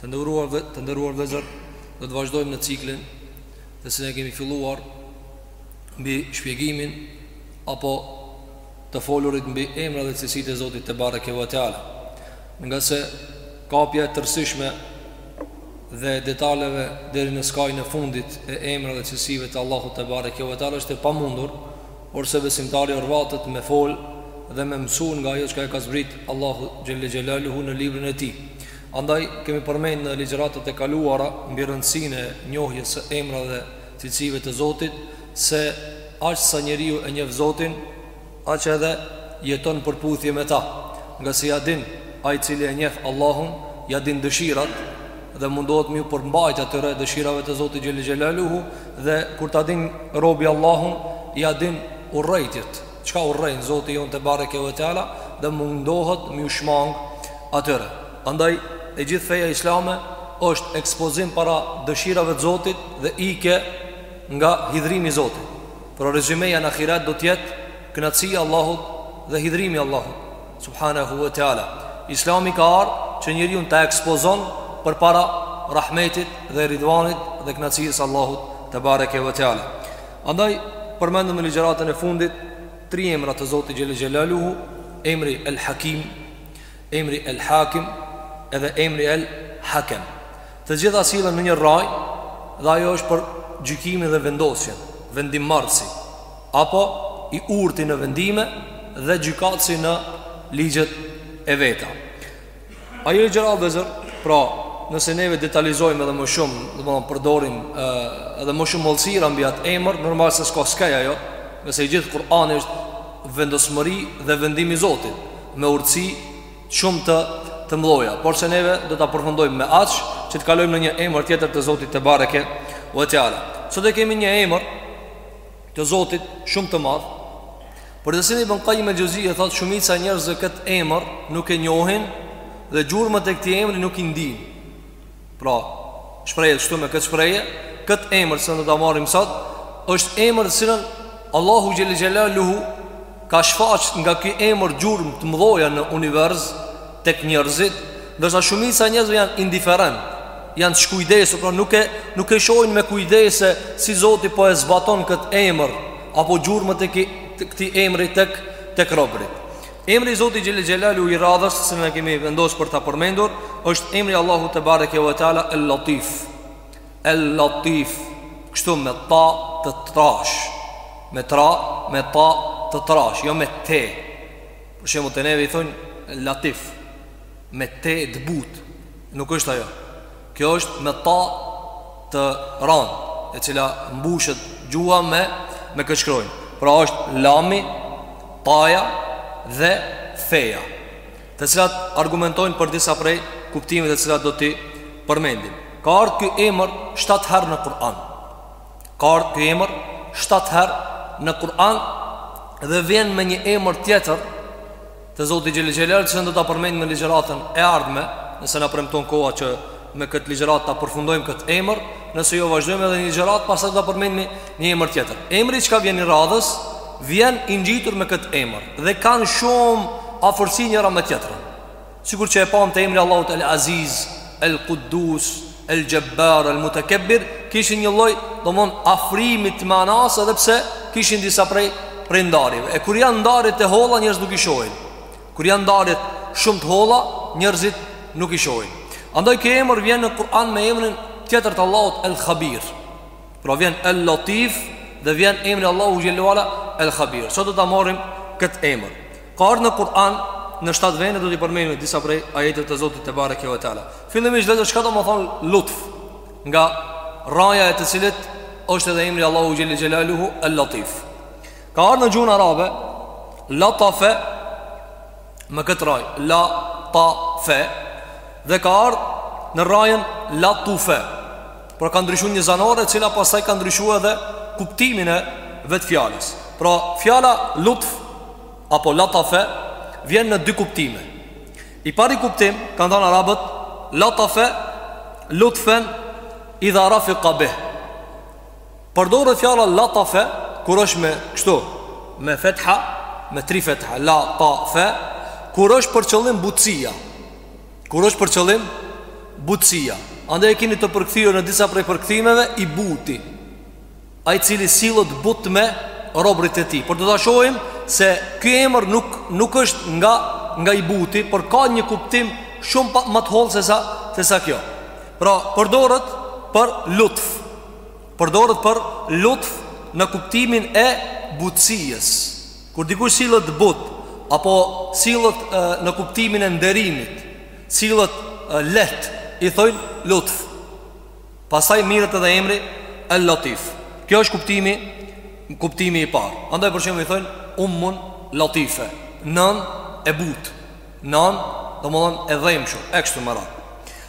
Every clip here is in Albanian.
Të nderuar dhe të nderuar vëllezër, do të vazhdojmë në ciklin të cilin e kemi filluar mbi shpjegimin apo të folurit mbi emrat dhe cilësitë e Zotit te bareke ve teala. Nga se kapja e tërësishme dhe detaleve deri në skajin e fundit e emrave dhe cilësive të Allahut te bareke ve teala është e pamundur, porse besimtari orvatet me fol dhe me mësuar nga ajo që e ka zbrit Allahu xhelle xhelaluhu në librin e tij. Andaj, kemi përmend në ligjëratat e kaluara mbi rëndësinë e njohjes së emrave dhe cilësive të Zotit, se aq sa njeriu e njef Zotin, aq edhe jeton përputhje me ta, ngase ia din, ai i cili e njeh Allahun, ia din dëshirat dhe mundohet m'iu përmbajt atyre, dëshirave të Zotit xhelle xhelaluhu, dhe kur ta din robi Allahun, ia din urrejtjet. Çka urren Zoti jonë te bareke ve teala Dhe mundohet m'iu shmang atyre Andaj e gjithë feja islame është ekspozim para dëshirave të Zotit Dhe ikje nga hidhërimi i Zotit Pra rezymeja në ahiret do të jetë kënaqësia e Allahut dhe hidhërimi i Allahut Subhanehu ve teala Islami ka ardh që njeriun ta ekspozon përpara rahmetit dhe ridvanit dhe kënaqësisë së Allahut te bareke ve teala Andaj, përmendëm në ligjëratën e fundit tri emra të Zotit xhelle xhelaluhu, emri El Hakim, emri El Hakim edhe emri El Hakem. Të gjitha sillen në një rraj dhe ajo është për gjykimin dhe vendosjen, vendimmarrësi apo i urti në vendime dhe gjykatësi në ligjet e veta. Ajo e gjerë vëllezër, pra nëse neve detalizojmë edhe më shumë, edhe me përdorim edhe më shumë hollësira mbi atë emër, normal se s'ka skaj ajo, nëse i gjithë Kur'ani është vendosmëri dhe vendim i Zotit, me urtësi shumë të, të mdhoja, por se neve do ta përfundojmë me aq, që të kalojmë në një emër tjetër të Zotit te bareke ve teala. Sot e kemi një emër, të Zotit shumë të madh. Për të cilin Ibn Kajjim el Xhevzije thotë shumica e njerëzve këtë emër nuk e njohin dhe gjurmët e këtij emri nuk i ndijnë. Pra, shprehet kështu me këtë shprehje, këtë emër që do ta marrim sot është emër të cilin Allahu xhelle xhelaluhu ka shfaq nga ky emër gjurmë të mdhoja në univers, tek njerëzit, ndërsa shumica e njerëzve janë indiferent, janë shkujdesur, pra nuk e nuk e shohin me kujdes se si Zoti po e zbaton kët emër apo gjurmët e këtij emri tek tek robrit. Emri i Zotit Xhelle Xhelaluhu i radhës, se ne kemi vendosur për ta përmendur, është emri i Allahut te bareke ve teala El Latif. El Latif, kështu me ta të trash, me tra, me ta të trash, jo me te. Për shembull te neve i thonë latif me te t'butë. Nuk është ajo. Kjo është me ta të ranë, e cila mbushet gjuha me me këtë shkronjë. Pra është lami, taja dhe feja. Të cilat argumentojnë për disa prej kuptimeve të cilat do t'i përmendim. Ka ardhë ky emër 7 herë në Kur'an. Ka ardhë ky emër shtatë herë në Kur'an dhe vjen me një emër tjetër të Zotit Xhelle Xhelaluhu që do ta përmendim në ligjeratën e ardhme nëse na premton koha që me këtë ligjeratë ta përfundojmë këtë emër nëse jo vazhdojmë edhe një ligjeratë pastaj do ta përmendim një emër tjetër emri çka vjen i radhës vjen i ngjitur me këtë emër dhe kanë shumë afërsi njëra me tjetrën Sikur që e pamë te emri i Allahut El Aziz, El Kudus, El Xhebbar, El Mutekebbir, kishin një lloj, domthon afrimi të manasë edhe pse kishin disa prej prej ndarjeve. E kur janë ndarjet e holla, njerëzit nuk i shohin. Kur janë ndarjet shumë të holla, njerëzit nuk i shohin. Andaj ky emër vjen në Kur'an me emrin tjetër të Allahut El Khabir. Pra vjen El Latif dhe vjen emri Allahu xhelle ve ala El Khabir. Sot do ta marrim këtë emër. Ka ardhë në Kur'an në shtat vende do t'i përmendim disa prej ajeteve të Zotit tebareke ve teala. Fillimisht vetë çka domethon lutf nga rraja e të cilit është edhe emri Allahu xhelle xhelaluhu el latif. Ka ardhë në gjuhën arabe latafe me këtë rrajë la ta fe dhe ka ardhë në rrajën latufe. Pra ka ndryshu një zanore e cila pastaj ka ndryshu edhe kuptimin e vetë fjalës. Pra fjala lutf apo latafe vjen në dy kuptime. I pari kuptim kanë thanë arabët latafe lutfen idha rafiqa bih. Përdoret fjala latafe kur është me kështu, me fetha, me tri fetha, la ta fe, kur është për qëllim butësia. Kur është për qëllim butësia. Andaj e kemi të përkthyer në disa prej përkthimeve i buti. Ai i cili sillet but me robrit e tij. Por do ta shohim se ky emër nuk nuk është nga nga i buti, por ka një kuptim shumë ma, më të hollë se sa se sa kjo. Pra, përdoret për lutf. Përdoret për lutf në kuptimin e butësisë. Kur dikush sillet but, apo sillet në kuptimin e nderimit, sillet lehtë, i thojnë lutf. Pastaj mirret edhe emri El-Latif. Kjo është kuptimi, kuptimi i parë. Andaj për shembull i thojnë Ummun Latife, nanë e butë. Nan, domethënë e dhemshum, e kështu me radhë.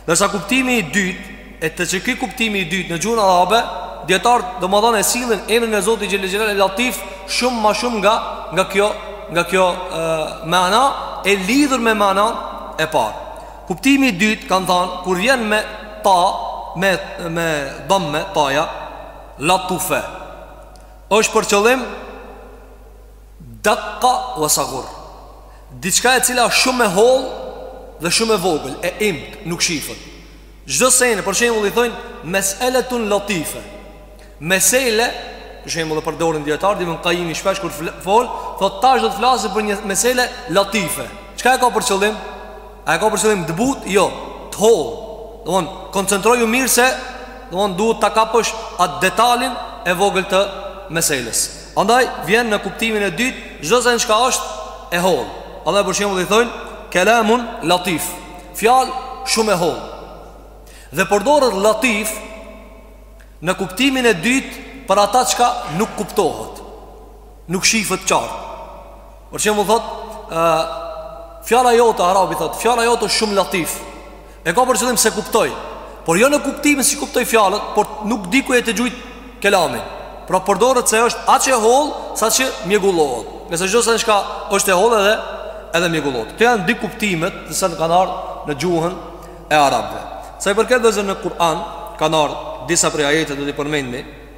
Ndërsa kuptimi i dytë, e të që ky kuptimi i dytë në gjuhën arabe, dijetarët domethënë e sjellin emrin e Zotit xhele xhelalu el-Latif shumë ma shumë nga, nga kjo, nga kjo e, mana e lidhur me mana e parë. Kuptimi i dytë, kanë thanë, kur vjen me ta, me, me damme taja, latufe, është për qëllim, Dakka wa sagur Diçka e cila është shumë e hollë dhe shumë e vogël E imt, nuk shifet Çdo sen, për shembull i thojnë Meseletun latife Mesele Për shembull e përdorin dijetarët Dhe Ibn Kajimi shpesh kur fol Thot tash do të flas për një mesele latife Çka e ka për qëllim? A e ka për qëllim të butë? Jo, të hollë Domethënë koncentroju mirë se Domethënë duhet ta kapësh atë detalin E vogël të meselës Andaj vjen në kuptimin e dytë, çdo sen çka është e hollë. Andaj për shembull i thojnë kelamun latif, fjalë shumë e hollë. Dhe përdoret latif në kuptimin e dytë për ata çka nuk kuptohet, nuk shifet qartë. Për shembull thot Fjala jote, arabi thot Fjala jote është shumë latif E ka për qëllim s'e kuptoj Por jo në kuptimin s'i kuptoj fjalët Por nuk di ku e tu gjujt kelami Pra përdoret se është aq e hollë Saqë mjegullohet Nëse çdo sen çka është e hollë edhe Edhe mjegullohet Këto janë dy kuptimet të cilat kanë ardhë në gjuhën e arabve Sa i përket dhe zë në Kur'an Kanë ardhë disa prej ajeteve do t'i përmendim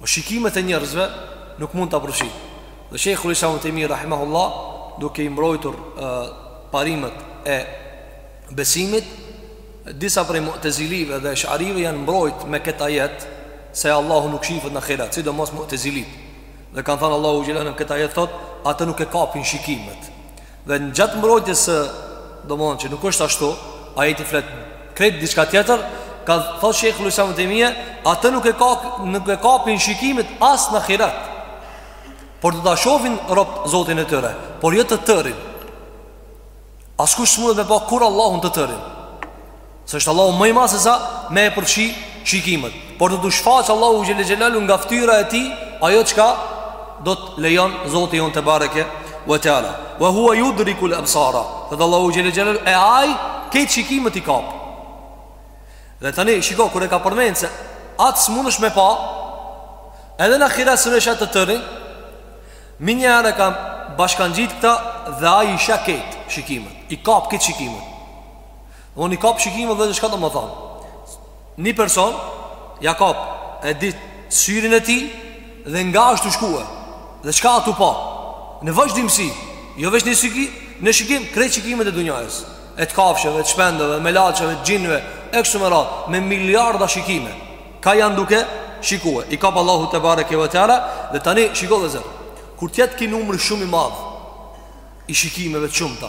Po shikimet e njerëzve nuk mund ta përfshin. Dhe Sheikhul Islam Ibn Tejmije rahimahullah duke i mbrojtur e, parimet e besimit, disa prej Mu'tazilive dhe Esh'arive janë mbrojt me këtë ajet se Allahu nuk shifet në ahiret, sidomos Mu'tazilit. Dhe kanë thënë Allahu xhelalu në këtë ajet thotë, atë nuk e kapin shikimet. Dhe në gjatë mbrojtjes së domthon që nuk është ashtu, ajeti flet krejt diçka tjetër, ka thot Sheikhul Islam Ibn Tejmije, atë nuk e kap, nuk e kapin shikimet as në ahiret. Por do ta shofin robt Zotin e tyre, por jo të tërin. Askush s'mundet me pa kurrë Allahun të tërin. Se është Allahu më i madh se sa me e përfshi shikimet. Por do t'u shfaqë Allahu xhele xhelalu nga fytyra e tij ajo çka do të lejon Zoti jonë tebareke ve teala. Wa huwa yudrikul absara. Dhe Allahu xhele xhelalu e ai krejt shikimet i kap. Dhe tani shiko kur e ka përmend se atë s'munesh me pa edhe në ahiret s'munesh të tërin menjëherë e ka bashkangjit këta dhe ai i sheh krejt shikimet i kap krejt shikimet Unë i kap shikimet vëllezër çka do me thanë. Një person ja kap e dit syrin e tij dhe nga është tu shkue. Dhe çka â tu pa? Në vazhdimsi, jo veç një shikim, një shikim krejt shikimet e dunjajës. E të kafshëve, të shpendëve, melaqeve, të xhinëve, e kështu me radhë, me miliarda shikime. Ka janë duke shikuar. I kap Allahu tebareke ve teala dhe tani shiko vëllezër. Kur të jetë ky numër shumë i madh i shikimeve të shumta,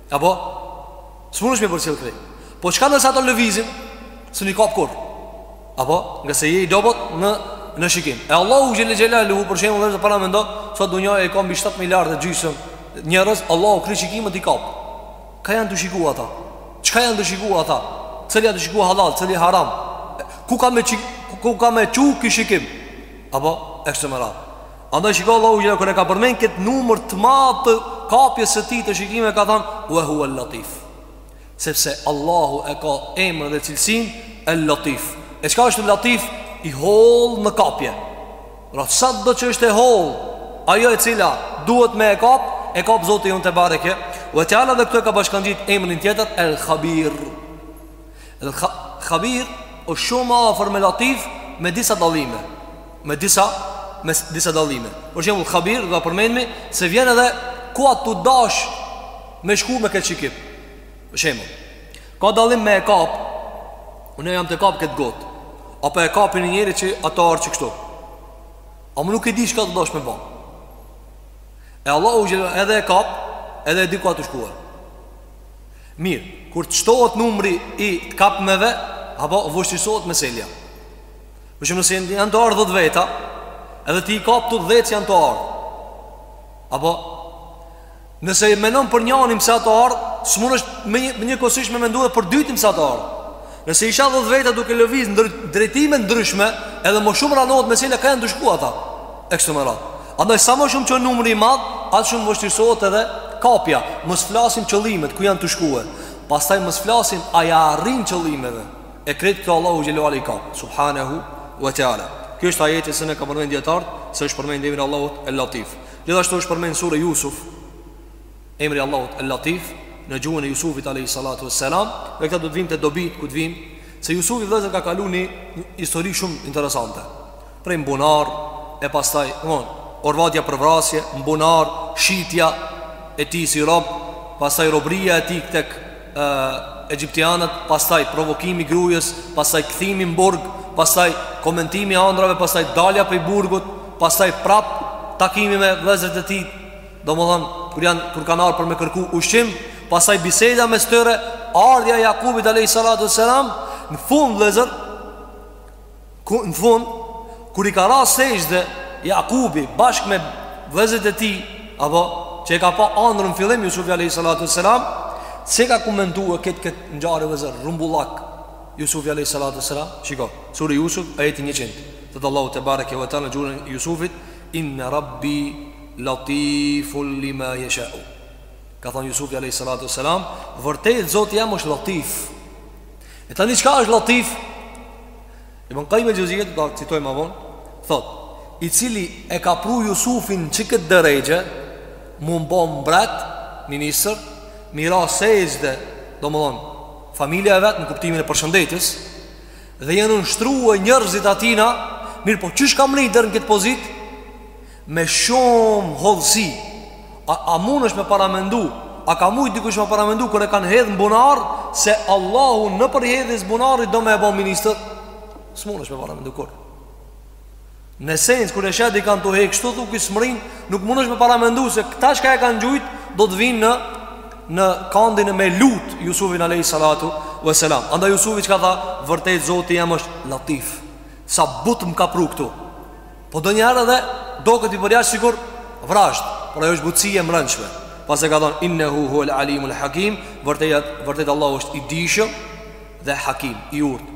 Apo, s'mundesh me i përcjellë krejt. Po çka nëse ato lëvizin, s'mun i kap kurrë. Apo, ngase je i dobët në, në shikim. E Allahu xhele xhelaluhu, për shembull vëllezër paramendo, sot dunjaja i ka mbi 7 miliard e gjysmë njerëz, Allahu krejt shikimet i kap. Ka janë tu shiku ata? Çka janë tu shiku ata? Cili â tu shiku hallall, cili haram? Ku ka me, qik, ku ka me çu ky shikim? Apo, e kështu me radhë. Andaj shiko Allahu xhele kur e ka përmend këtë numër të madh të kapjes së tij të shikime ka thanë Ue huel Latif Sepse Allahu e ka emër dhe cilësinë El Latif E çka është latif i hollë në kapje Pra sado që është e hollë Ajo e cila duhet me e kap E kap Zoti jonë tebareke ue teala dhe këtu e ka bashkangjit emrin tjetër El Khabir Dhe Khabir është shumë afër me Latif me disa dallime. Me disa me disa dallime. Për shembull Khabir do ta përmendim se vjen edhe ku â tu dashtë me shku me këtë shikim. Për shembull, ka dallim me e kap. Unë jam tu e kap këtë gotë. Apo e kapi një njeri që â tu ardh qe kështu. Ama nuk e di çka â tu dashtë me ba. E Allahu xhele edhe e kap, edhe e di ku â tu shkuar. Mirë, kur të shtohet numri i të kapmeve, apo vështirësohet meseleja. Për shembull nëse janë tu ardh dhjetë veta, edhe ti i kap të dhjetë që janë tu ardh. Apo, nëse menon për njanin pse â tu ardh, s'mundesh një, njëkohësisht me mendu edhe për t'dytin pse â tu ardh. Nëse ishin dhjetë veta duke lëviz në drejtime të ndryshme Edhe më shumë ranohet meseleja ka janë tu shku ata E kështu me radhë Andaj sa më shumë që â numri i madh Aq shumë vështirësohet edhe kapja Mos të flasim qëllimet ku janë tu shkue Pastaj mos të flasim a ja arrijnë qëllimeve E krejt këto Allahu xhele ue ala i kap Subhanehu wa Teala Ky është ajeti që na e kanë përmend dijetarët Se është përmend edhe emri i Allahut El Latif Gjithashtu është përmend n'sure Jusuf emri i Allahut El Latif në gjuhën e Jusufit alayhi salatu wassalam, me këta do të vijmë te dobitë kur të vijmë, se Jusufi vëllezër ka kaluar një histori shumë interesante. Prej mbunar e pastaj, domthon, orvatja për vrasje, mbunar, shitja e tij si rob, pastaj robëria e tij tek egjiptianët, pastaj provokimi i grujës, pastaj kthimi në burg, pastaj komentimi i ëndrrave, pastaj dalja prej burgut, pastaj prap takimi me vëllezërit e tij Domethënë, kur janë kur kanë ardhur për me kërku ushqim, pastaj biseda mes tyre, ardhja e Jakubit alayhi salatu selam në fund vëllezër, ku në fund kur i ka ra sexhde Jakubi bashkë me vëllezërit e tij, apo që e ka pa ëndrrën fillim Jusufi alayhi salatu selam, si e ka komentu këtë këtë ngjarje vëllezër, rumbullak Jusufi alayhi salatu selam, shiko, sura Jusuf ajeti 100. Thotë Allahu tebareke ve teala në gjuhën e Jusufit Inna Rabbi Latiful lima yasha'u. Ka thënë Jusufi alayhis salatu wassalam, vërtet Zoti jem është Latif. E tani çka është Latif? Ibn Kajim el-Xhevzije do ta citojmë më vonë, thotë, i cili e ka pru Jusufin në këtë derexhe, m'u bo mbret, ministër, me i ra sexhde, domethënë, familja e vet në kuptimin e përshëndetjes, Dhe janë nënshtru njerëzit atina, mirëpo qysh ka mrri deri në këtë pozitë me shumë hollësi. A, a mun njeri me paramendu A ka mujtë dikush me paramendu Kur e kanë hedh në bunar Se Allahu nëpër hedhjes bunarit Do me e bo ministër S'mun njeri me paramendu kur Në esencë, kur e sheh ti kanë tu hekë, kshtu shumë i smirin, nuk mun njeri me paramendu se këta çka e kanë gjujt, do të vijnë në, në kandin e me lut, Jusufin Alejhi Salatu Veselam. Andaj Jusufi çka tha, vërtet Zoti jem është latif, sa butë më ka pru këtu. Po donjëherë edhe doket i përjashtë sikur vrazhd, por ajo është butësi e mrendshme. Pastaj ka thonë, innehu huvel alimul hakim, vërtet, vërtet Allahu është i dijshëm dhe hakim, i urtë.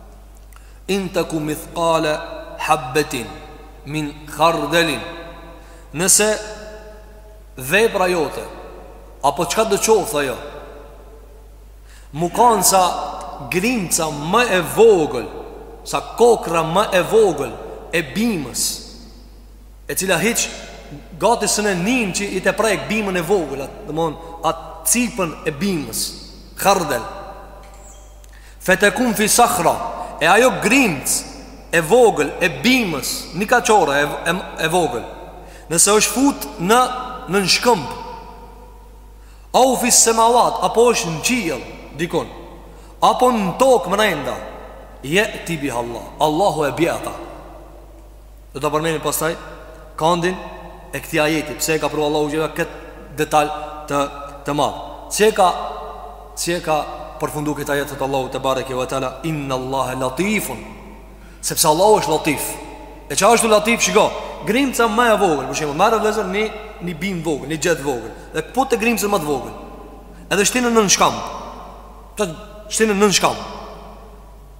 In teku mithkale habbetin Min khardelin Nëse vepra jote Apo çkado qoftë ajo Me kanë sa grimca më e vogël Sa kokrra më e vogël E bimës E cila hiç Gati s'e nin që je tu e prek bimën e vogël Domethonë atë cipën e bimës Khardel Fetekun fi sakhra E ajo grimcë e vogël e bimës Një kokërr e, e, e vogël Nëse është fut në, në në shkëmb Au fi semavat Apo është në qiell Dikun Apo në tokë mrenda Je'ti biha Allah Allahu e bje ata Do ta përmenim pastaj kandin e këtij ajeti Pse e ka pru Allahu gjithë këtë detal të, të madh Si e ka, si e ka përfundu këtë ajet Allahu tebareke ve teala Inna Allahe latifun Sepse Allahu është latif E çka është latif shiko Grimca më e vogël Për shembull merre vllezër një, një bimë vogël Një gjeth vogël Dhe po të grimcën më të vogël Edhe shtine në në shkamb Ta shtine në në shkamb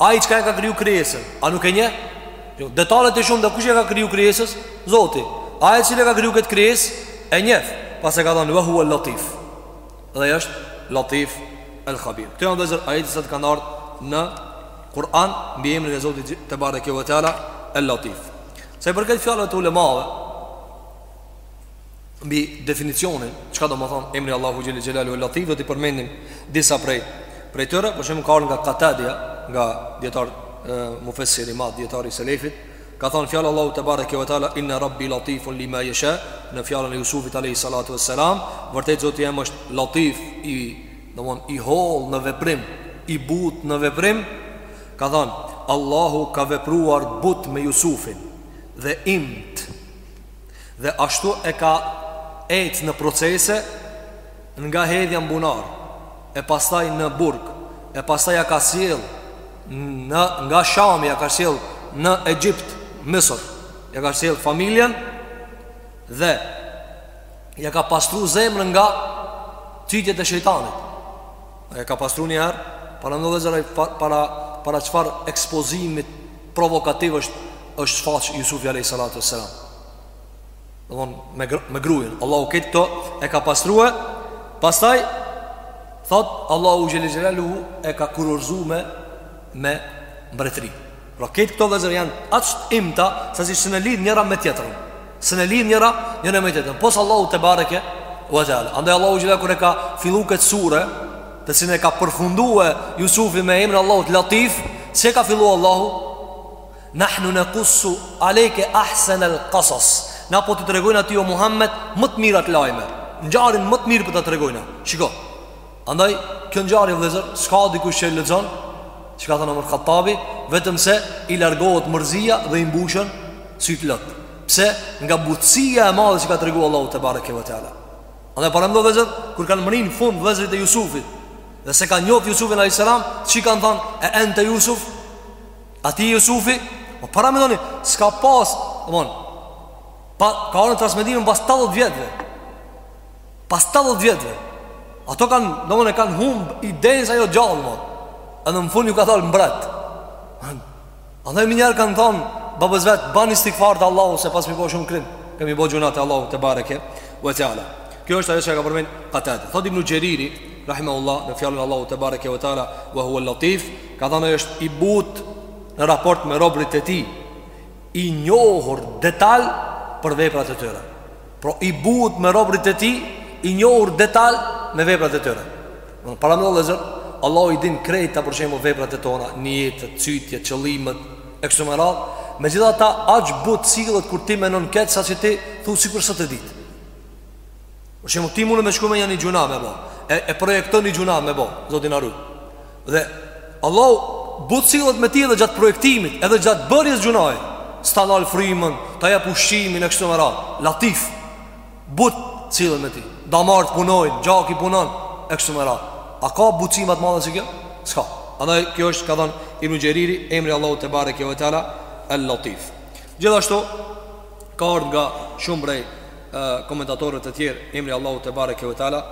Ai çka e ka kriju krijesën, a nuk e nje? Jo, detalet e shumë dhe kush e ka kriju krijesës? Zoti. Ai i cili e ka kriju këtë krijesë e nje, pse ka thënë ve huve el latif. Dhe ai është latif el khabir. Këto janë vllezër ajetet që kanë ardhur në Kur'an mbi emrin e Zotit tebareke ve teala el latif. Sa i përket fjalëve të ulemave, Mbi definicionin, çka do me thonë emri i Allahut xhele xhelaluhu el Latif, do t'i përmendim disa prej, prej tyre, për shembull ka ardh nga Katadja, nga dijetari, mufesir i madh, dijetar i Selefit, ka thonë fjala e Allahut tebareke ve teala, inna rabbi latifun lima jesha, në fjalën e Jusufit alejhi salatu ve selam, vërtet Zoti jem është latif i, domethon, i hollë në veprim, i butë në veprim, ka thonë, Allahu ka vepruar butë me Jusufin, dhe imt, Dhe ashtu e ka ecë në procese nga hedhja në bunar, e pastaj në burg, e pastaj ja ka sjell në nga Shami, ja ka sjell në Egjipt, Misër, ja ka sjell familjen dhe ja ka pastru zemrën nga cytjet e shejtanit. Ja ka pastru një herë paramendo vllezër, para para çfarë ekspozimit provokativ është është shfaq Jusufi alayhi salatu wasalam. Domthon me me gruën, Allahu krejt këto e ka pastruar. Pastaj thot Allahu xhele xhelaluhu e ka kurorzu me me mbretëri. Pra krejt këto vllezër janë aq të imta saqë s'i ndërlidh njëra me tjetrën. S'i ndërlidh njëra njëra me tjetrën. Pos Allahu tebareke wa taala. Andaj Allahu xhelel kur e ka fillu këtë sure, Të cilën e ka përfundue Jusufi me emrin e Allahut Latif, si e ka filluar Allahu? Nahnu naqussu alayka ahsan al-qasas. Na po të tregojmë ty o Muhammed më të mirat lajme. Ngjarjen më të mirë po ta tregojmë. Shiko. Andaj kjo ngjarje vëllezër, s'ka dikush që e lexon, siç ka thon Omar Khattabi, vetëm se i largohet mërzia dhe i mbushën sytë lot. Pse? Nga butësia e madhe që ka treguar Allahu tebareke ve teala. Edhe paramendo vllezër, kur kanë mrri n'fund vllezrit e Jusufit Dhe s'e kanë njoft Jusufin a.s. Që kanë thonë, e ente Jusuf? A ti Jusufi? O po paramendoni, s'ka pas, domethon pa, ka ardh n'transmetime pas 80 vjetëve Pas 80 vjetëve Ata kanë, domethon e kanë humbë idenë se o gjallë, domethon edhe në fund ju ka dalë mbret Edhe menjëherë kanë thonë babës vet bani istigfar te Allahu sepse kemi bo shumë krim Kemi bo gjynah te Allahu tebareke ve teala Kjo është ajo që e ka përmend Katade Thot ibn Xheriri rahimehullah Në fjalën e Allahut tebareke ve teala ve huve latif Ka thonë ai është i butë Në raport me robërit e tij I njohur detal Për veprat e tyre Pra i butë me robërit e tij I njohur detal me veprat e tyre Paramendo dhe zër Allahu i din krejt ta për shembull veprat e tona Nijetet, cytjet, qëllimet E kështu me radhë Megjithatë aq butë sillet kur ti menon keq Saqë ti thu sikur s'ta di Për shembull ti munesh me shku me një një gjynah me bo E, e projekton një gjynah me bo Zotin ruan Dhe Allahu butë sillet me ty edhe gjatë projektimit Edhe gjatë bërjes gjynahit S'ta nal frimën, ta jep ushqimin e kështu me radhë Latif Butë sillet me ty Damarët punojnë, gjaki punon E kështu me radhë A ka butësi ma t'madhe se kjo? S'ka Andaj kjo është ka thanë Ibn Xheriri Emri Allahut tebareke ve teala El Latif Gjithashtu Ka ardhë nga shumë prej Komentatorëve të tjerë Emri Allahut tebareke ve teala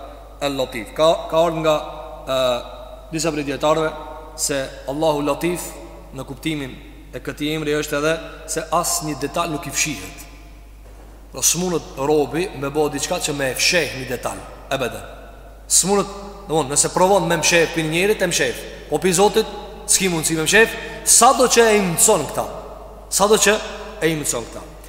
El Latif. Ka ka ardhë nga ë disa prej dijetarëve se Allahu Latif në kuptimin e këtij emri është edhe se asnjë detal nuk i fshihet. Pra s'munet robi me bo diçka që me e fsheh një detaj Ebeden S'munet, domethënë, nëse provon me mshef prej njerit e mshef Po prej Zotit, s'ki mundësi me mshef Sado që e imtëson këta Sado që e imtëson këta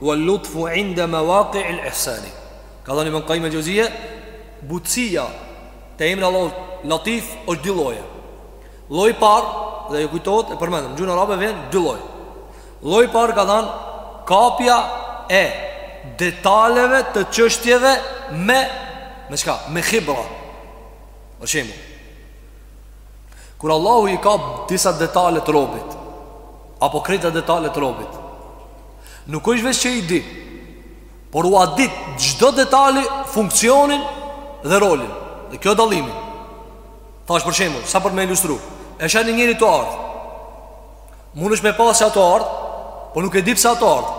Wal lutfu inda mawaqi' al ihsani. Ka thanë Ibn Qayyim al-Jawziyye, butësia te emri Allahut Latif është dy lloje. Lloji i parë dhe ju kujtohet e përmendëm, gjuhën arabe vjen dy lloje. Lloji i parë ka thanë kapja e detaleve të çështjeve me me çka? Me khibra. Për shembull, kur Allahu i kap disa detale të robit apo krejt detalet e robit, Nuk është veç që i di, por ua di çdo detali funksionin dhe rolin. E kjo dallimi. Tash për shembull, sa për me ilustru, e sheh ni njeri tu ardh. Mund është me pa se a tu ardh, por nuk e di pse a tu ardh.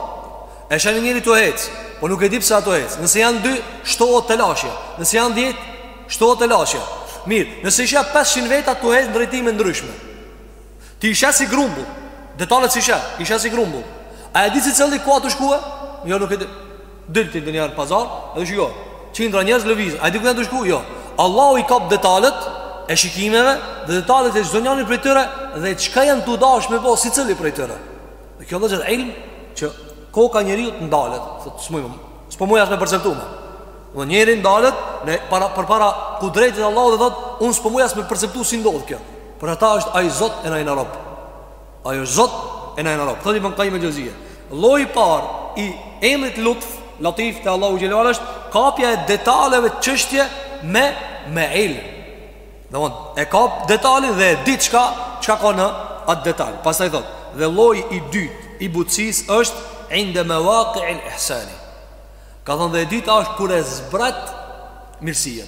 E sheh ni njeri tu hec, por nuk e di pse a tu hec. Nëse janë dy, shtohet telashja. Nëse janë 10, shtohet telashja. Mirë, nëse i sheh 500 veta tu hec drejtime ndryshme. Ti i sheh si grumbull Detalet s'i sheh I sheh si grumbull A e di secili ku a tu shku Jo nuk e di Dil ti njëherë pazar Edhe shiko Qindra njerëz lëvizin A e di ku janë tu shku Jo Allahu i kap detalet E shikimeve Dhe detalet e çdonjanit prej tyre Dhe çka janë tu dash me bo secili prej tyre Dhe kjo është gjithë ilm Që koka njeriut t'i ndalet Thot s'muj më S'po muj as me perceptu më Dhe njeri ndalet Në para, përpara kudretit Allahut dhe thot Unë s'po muj as me perceptu si ndodh kjo Për ata është ai Zot e na jena rob. Ai është Zot e na jena rob. Thotë Ibn Kajjim el-Xhevzije. Lloji i parë i emrit Lutf, Latif te Allahu xhelalu është kapja e detaleve të çështjeve me ilm. Domthon, e kap detalin dhe e di çka çka ka në atë detal. Pastaj thotë, dhe lloji i dytë i butësisë është inde mawaqi' al-ihsan. Ka thënë dhe e dyta është kur e zbret mirësinë.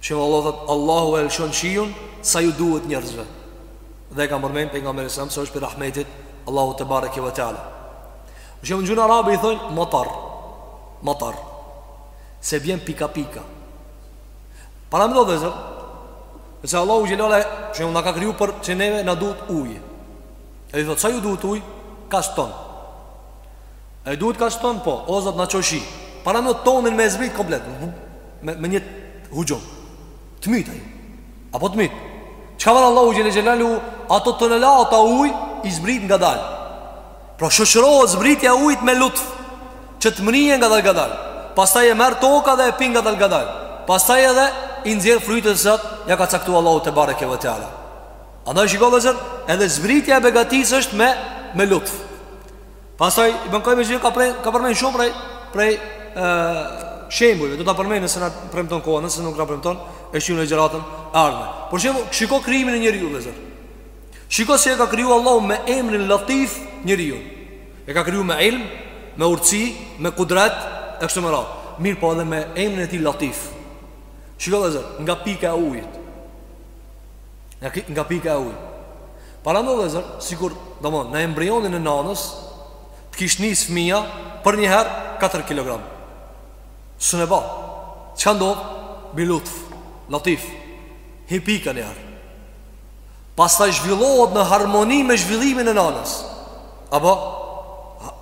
Shembull Allah thot, Allahu e lëshon shiun sa ju duhet njerëzve. Dhe e ka përmend pejgamberi alejhi selam se është prej rahmetit të Allahut te bareke ve teala. Për shembull në gjuhën arabe i thonë matar. Matar. Se vjen pika pika. Paramendo vllezër. Nëse Allahu xhelala shembull na ka kriju për që neve na duhet ujë. Ai thot sa ju duhet ujë? Kaq ton. A i duhet kaq ton po o zot na ço shi paramendo tonin me e zbrit komplet me një huxhum të myt ai apo të myt çka ban Allahu xhel xhelalu ato tonelata uj i zbrit ngadal pra shoqërohet zbritja e ujit me lutf që të mrije ngadal ngadal pastaj e merr toka dhe e pin ngadal ngadal pastaj edhe i nxjerr frytet se ja ka caktu Allahu te bareke ve teala andaj shiko vllezër edhe zbritja e begatisë është me me lutf Pastaj Ibn Kajjim el-Xhevzije ka prej ka përmend shumë prej prej ë shembujve, do ta përmend nëse na premton koha, nëse nuk na premton, e shohim në ligjëratën e ardhme. Për shembull, shiko krijimin e njeriut vllezër. Shiko se si e ka kriju Allahu me emrin Latif njeriun. E ka kriju me ilm, me urtësi, me kudret e kështu me radhë. Mirëpo edhe me emrin e tij Latif. Shiko vllezër, nga pika e ujit. Nga, nga pika e ujit Paramendo vllezër, sikur, domethan, në embrionin e nanës Të kish nis fëmija për njëherë 4 kg S'un e ban Çka ndodh? Bilutf, latif Hi pika njëherë Pastaj zhvillohet në harmoni me zhvillimin e nanës Apo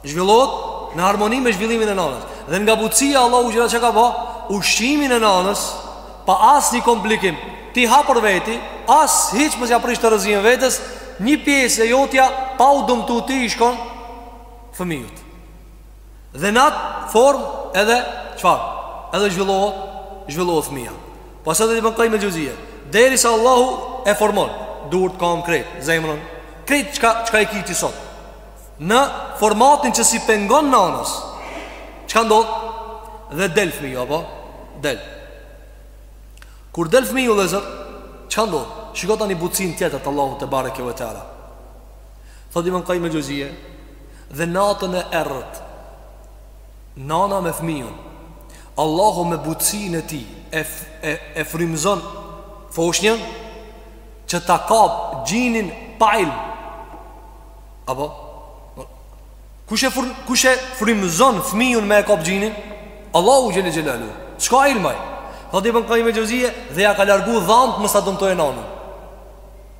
zhvillohet në harmoni me zhvillimin e nanës. Dhe nga butësia Allahu xhelalu çka ba, ushqimin e nanës, pa asnjë komplikim, ti ha për veti, as hiç mos ja prish terezinë vetes, një pjesë e jotja, pa u dëmtu ti i shkon fëmijët. Dhe në atë formë edhe çfarë? Edhe zhvillohet, zhvillohet fëmija. Pastaj thotë Ibn Kajjim Xhevzije Derisa Allahu e formon, durt, kamt, krejt, zemrën. Krejt çka çka i ki ti sot. Në formatin që s'i pengon nanës. Çka ndodh? Dhe del fëmija, apo? Del. Kur del fëmija, vllezër, çka ndodh? Shiko tani butësin tjetër të Allahut te bareke ve teala. Thot Ibn Qayyim al-Jawziyye, dhe natën e errët nana me fëmijën Allahu me butësinë e tij e e, e frymzon foshnjën që ta kap gjinin pa ilm. Apo kush e fr, kush e frymzon fëmijën me e kap gjinin? Allahu xhelel xhelalu. Çka i mbaj? Thot Ibn Qayyim al-Jawziyye dhe ja ka largu dhamt mos ta dëmtojë nanën.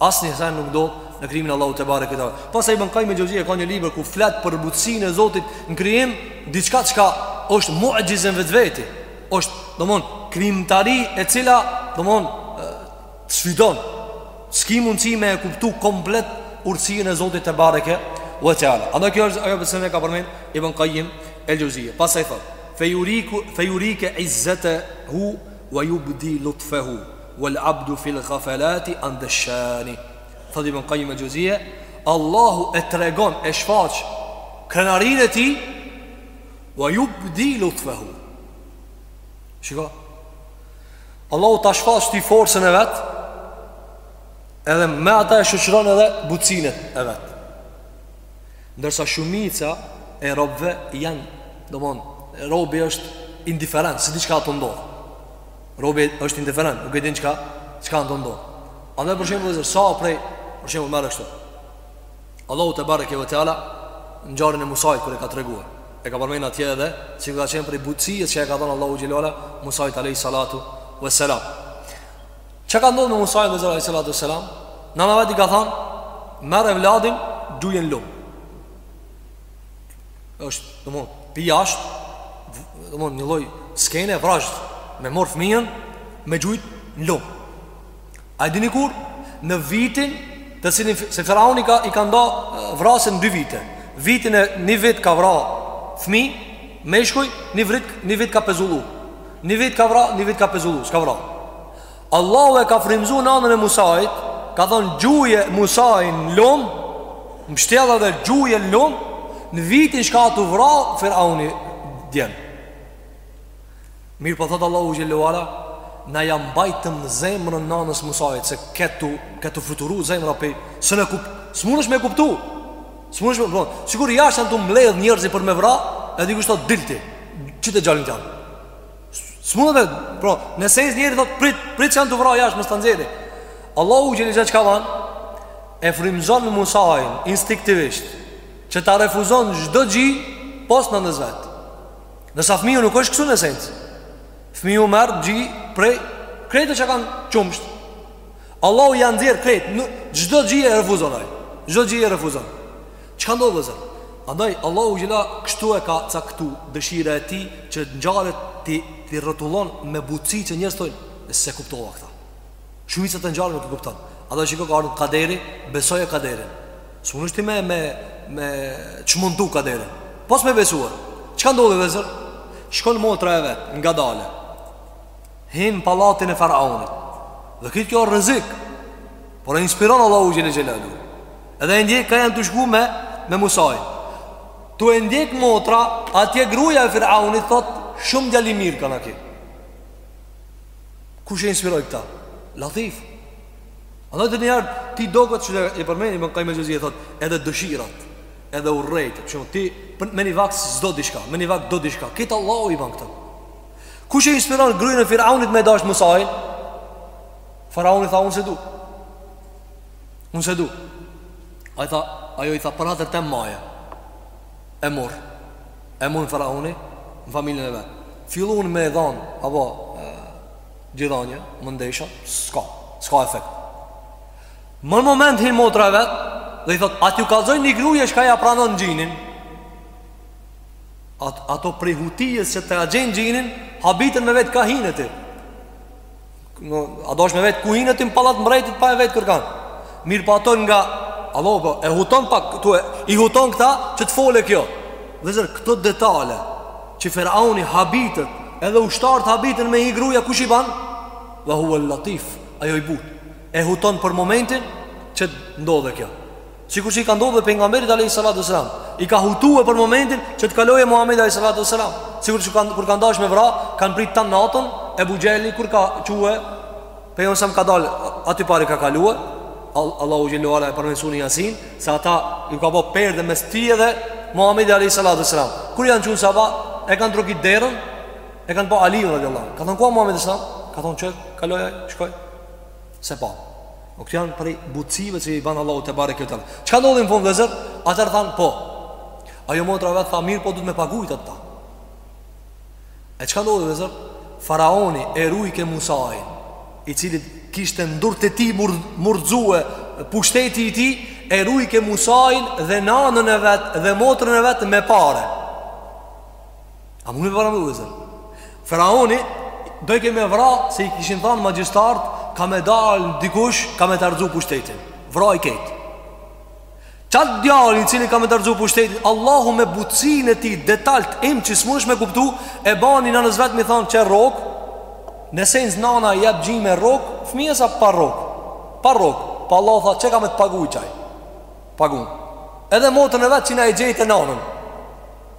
Asnjë sen nuk ndodh në krijimin e Allahut tebareke ve teala. Pastaj Ibn Qayyim el-Jawziyye ka një libër ku flet për butësinë e Zotit në krijim, diçka çka është mu'jize n'vetveti. Është, domthon, krijimtari e cila, domthon, sfidon. S'ki mundësi me e kuptu komplet urtësinë e Zotit tebareke ve teala. Andaj kjo është ajo pse e ka përmend Ibn Qayyim el-Jawziyye. Pastaj thotë: "Fe yuriku fe yurike izzetehu wa yubdi lutfehu." Wal abdu fil ghafalati an dha shani. Thot Ibn Qayyim al-Jawziyye, Allahu e tregon e shfaq krenarinë e tij wa yubdi lutfahu. Shiko. Allahu ta shfaq ti forcën e vet, edhe me ata e shoqëron edhe butësitë e vet. Ndërsa shumica e robëve janë, domthon, robi është indiferent s'e di çka a tu ndodh. Robi është indiferent, nuk e din çka, çka a tu ndodh. Andaj për shembull sa prej, për shembull merre kështu. Allahu tebareke ve teala ngjarjen e Musait kur e ka treguar. E ka përmendur atje edhe si ka qenë prej butësive që e ka dhënë Allahu xhelala Musait alayhi salatu ve selam. Çka ka ndodhur me Musait alayhi salatu ve selam? Nanës vet i ka thënë, "Merre evladin, gjuje n'lum." është, domethon pi jashtë, domethon një loj skene e vrazhdë, me marrë fëmijën, me gjujtë në lumë. A e dini kur? Në vitin të cilin se faraoni ka i ka nda vrasjen n'dy vite. Vitin e një vit ka vra fëmi meshkuj, një vit, një vit ka pezullu. Një vit ka vra, një vit ka pezullu, s'ka vra. Allahu e ka frymzu nanën e Musait Ka thonë gjuje Musain në lum Mbështjelle dhe gjuje në lum Në vitin çka a tu vra Firauni djem Mirëpo thotë Allahu xhele ve ala Na ja mbajtëm zemrën nanës Musait Se ke tu, ke tu i fluturu zemra pi Se n'kup, s'mundesh me kuptu S'mundesh me kuptu Sikur jashtë jan tu u mbledh njerëzi për me vra E dikush thotë dil ti Qite djalin tjallë S'mundet po, në sens njëri thot prit, prit ç'jan tu vra jashtë mos ta nxjerrë. Allahu xhele çka ban e frymzon Musain instinktivisht që ta refuzon çdo gji pos nanës vet. Ndërsa fëmiu nuk është kështu në sens. Fëmiu merr gji prej krejt që kanë qumësht. Allahu ja nxjerr krejt, çdo gji e refuzon ai. Çdo gji e refuzon. Çka ndodh vëllazër? Andaj Allahu xhela kështu e ka caktu dëshira e tij që ngjarjet ti ti rrotullon me butësi që njerëz thonë s'e kuptova këto. Shumica t'ngjarjeve nuk e kupton. Andaj shiko ka ardhur kaderi, besoje kaderin. S'mundesh ti me me me çmontu kaderin. Pos me besuar. Çka ndodhi vllezër? Shkon motra e vet, ngadale. Hin pallatin e faraonit. Dhe këtë kjo rrezik. Por e inspiron Allahu xhele xhelaluhu Edhe e ndjek ka janë tu shku me, me Musain Tu e ndjek motra Atje gruja e Firaunit thot Shumë djali mirë kanka ky Kush e inspiroj këta? Latif Andaj të njerë ti do këtë që e përmendi Ibn Kajim Xhevzije thot Edhe dëshirat Edhe urrejtjet Shumë ti për, me një vakt s'do dishka Me një vakt do dishka Krejt Allahu i ban këto Kush e inspiron grujen e Firaunit me dasht Musain? Faraoni tha, unë se du Unë se du Ajo i tha, ajo i tha për hatër tem maje E murr E murr Faraoni Në familjen e vet Fillun me e dhan Apo Gjidhanje Mëndesha S'ka S'ka efekt M'një moment hin motra e vet Dhe i thot A t'ju kallzoj një gruje Që ka ja pranon gjinin At, Ato prej hutisë Që t'ia gjejn gjinin Habiten me vet ka hine ti A do është me vet ku hine ti në pallat mbretit pa e vet kërkan Mirëpo ato nga Allahu po e huton pak këtu e I huton këta që të fole kjo Vllezër këto detale Që Firauni habitet Edhe ushtarët habiten me i gruja Kush i ban Ve huvel Latif Ajo i but E huton për momentin Që t'ndodhe kjo Sikur që i ka ndodh edhe Pejgamberit alejhi salatu ve selam I ka hutue për momentin që të kaloje Muhammedi alejhi salatu ve selam Sikur që kur kan dasht me vra Kanë prit tanë natën Ebu Xhehli Kur ka çu Pejgamberi alejhi selam ka dal Aty pari ka kalue Allahu xhele ve ala e përmend n'suren Jasin Se ata ju ka bo perde mes tij edhe Muhammedit alejhi salatu ve selam Kur janë çu n'sabah E kanë trokit derën E kanë pa Alin radijallah Ka thonë ku a Muhammedi alejhi salat Ka thonë qe kaloi shkoi S'e pa E këto janë prej butësive që i ban Allahu tebareke ve teala Çka ndodhi n'fund vllezër? Atëherë thanë po Ajo motra vet tha mirëpo duhet me pagujtë ata E çka ndodhi vllezër? Faraoni e rujke Musain I cili kishte n'durt e tij m'u rrxue Pushteti i tij e rujke Musain dhe nanën e vet dhe motrën e vet me pare A mun me vra more vllezër? Faraoni dojke me vra se i kishin thënë magjistart ka me dal dikush ka me ta rrzu pushtetin. Vraj krejt. Qat djalin i cili ka me ta rrzu pushtetin, Allahu me butësinë e tij detalet imta që s'mush me kuptu, e bani nanës vet me i dhan qe rrogë. Në sens nana i jep gji me rrogë, fëmijës a pa rrogë. Pa rrogë. Pa Allahu tha qe ka me të pagu qaj. Pagun. Edhe motrën e vet që na e gjete nanën.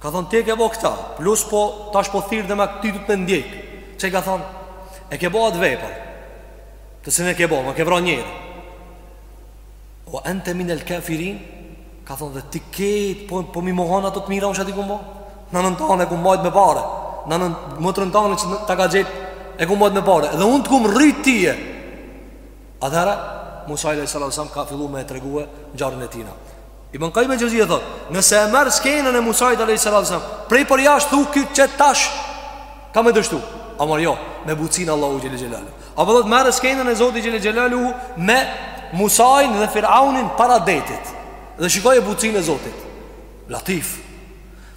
Ka thonë ti e ke bo këta Plus po tash po thirë dhe me ti du të më ndjek Që i ka thonë E ke bo atë vepër Të si në ke bo, më ke vra njërë Ue ente minel kafirin Ka thonë dhe ti ke Po, po m'i mohon ato të mira unë që t'i kom bo Nanën tane e kom majt me pare Nanën motrën tane që ta ka gjetë E kom majt me pare Dhe unë të kom rrit tye Atëherë Musa alejhi selam ka fillu me e tregue ngjarjen e tina Ibn Kajim el Xhevzije thot, nëse e merr skenën e Musait alejhis salatu ves selam, prej për jashtë thu ky qetash ka me dështu. Ama jo, me butsinë Allahu xhele xhelaluhu. Apo thot merre skenën e Zotit xhele xhelaluhu me Musain dhe Firaunin para detit. Dhe shikoje butsinë e Zotit. Latif.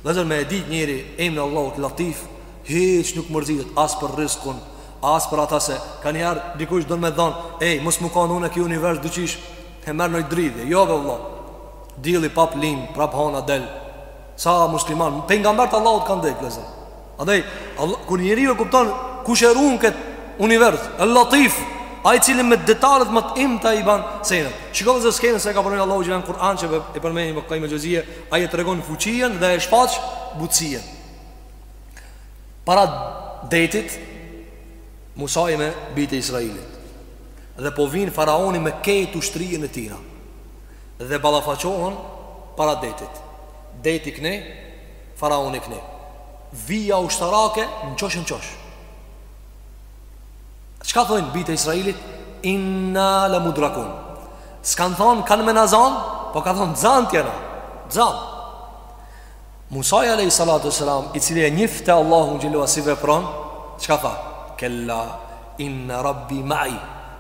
Vllezër me e dit njeri emrin e Allahut Latif, hiç nuk mërzitet as për rrizkun, as për ata se kanihere dikush don me than, ej, mos me kanë unë ky univers dyqish He merr noj dridhje jo be vlla Dielli pap lind prap hona del Sa musliman Pejgambert Allahut kan dek vëllezër Anej kur njeriu e kupton kush e ruan kët univers El Latif Ai cili me detalet më të imta i ban senet Shiko vllezër skenën se ka përmen Allahu xhele n'Kur'an që e përmen Ibn Kajim Xhevzije Ai e tregon fuqien dhe e shfaq butësien Para detit Musai me bijtë e Israilit Dhe po vjen faraoni me kejt ushtrinë e tina. Dhe ballafaqohen para detit. Deti këne, faraoni këne. Vija ushtarake në qosh në qosh. Çka thonë bijtë e Israilit? Inna la mudrakun. S'kan thonë kanë me na zan, po ka thonë zan jena. Zan. Musai alejhis salatu ves selam I cili e njifte Allahun xhele si vepron Qka tha? Kella inë rabbi maj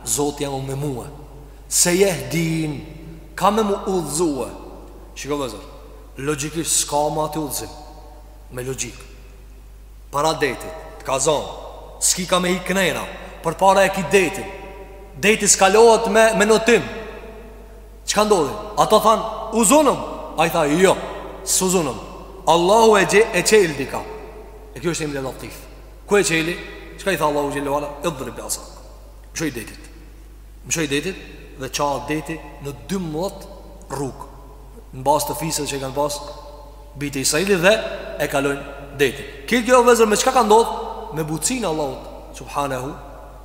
Zoti jem u me mue Sejehdin Ka me m'udhëzue Shiko vllezër Logikisht s'ka ma ti udhëzim Me logik Para detit Të ka zonë S'ki ka me hi knejna Përpara e ki detin Deti s'kalohet me, me notim Çka ndodhi? Ata than, u zunëm. Ai tha, jo, s'u zunëm. Allahu e gje e çel dika. E kjo është emri Latif. Ku e çeli? Çka i tha Allahu xhele ve ala? Idrib bi asa. Mshoj detit. Mshoj detit dhe çahet deti në 12 rrugë. Në bazë të fiseve që i kanë pas bijtë e Israilit dhe e kalojnë detin. Kjo kjo vllezër me çka ka ndodhur? Me butësinë e Allahut subhanahu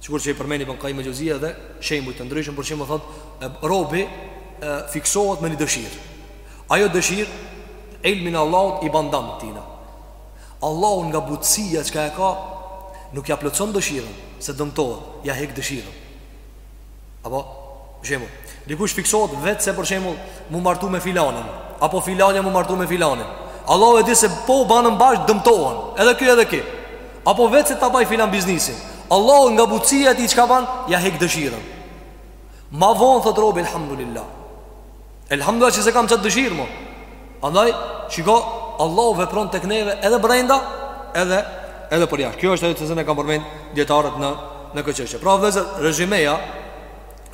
Sikur që i përmen Ibn Kajim el Xhevzije dhe shembuj të ndryshëm Për shembull thot e, Robi e, fiksohet me një dëshir Ajo dëshir në ilmin e Allahut i ban dam të tina Allahu nga butësia çka e ka Nuk ja plotëson dëshirën Se dëmtohet Ja hek dëshirën Apo, për shembull, dikush fiksohet vetë se për shembull mu martu me filanin, apo filanja mu martu me filanin. Allahu e di se po banën bashkë dëmtohen, edhe ky edhe ky. Apo vetë se ta baj filan biznesin. Allahu nga butësia e tij çka ban? Ja hek dëshirën. Ma vonë thot robi alhamdulillah. Elhamdulilah që s'e kam qatë dëshirë mo Andaj, shiko, Allahu vepron tek neve edhe brenda Edhe, edhe përjashtë Kjo është ajo që e kanë përmen dijetarët në, në këtë çështje Pra vllezër, rezymeja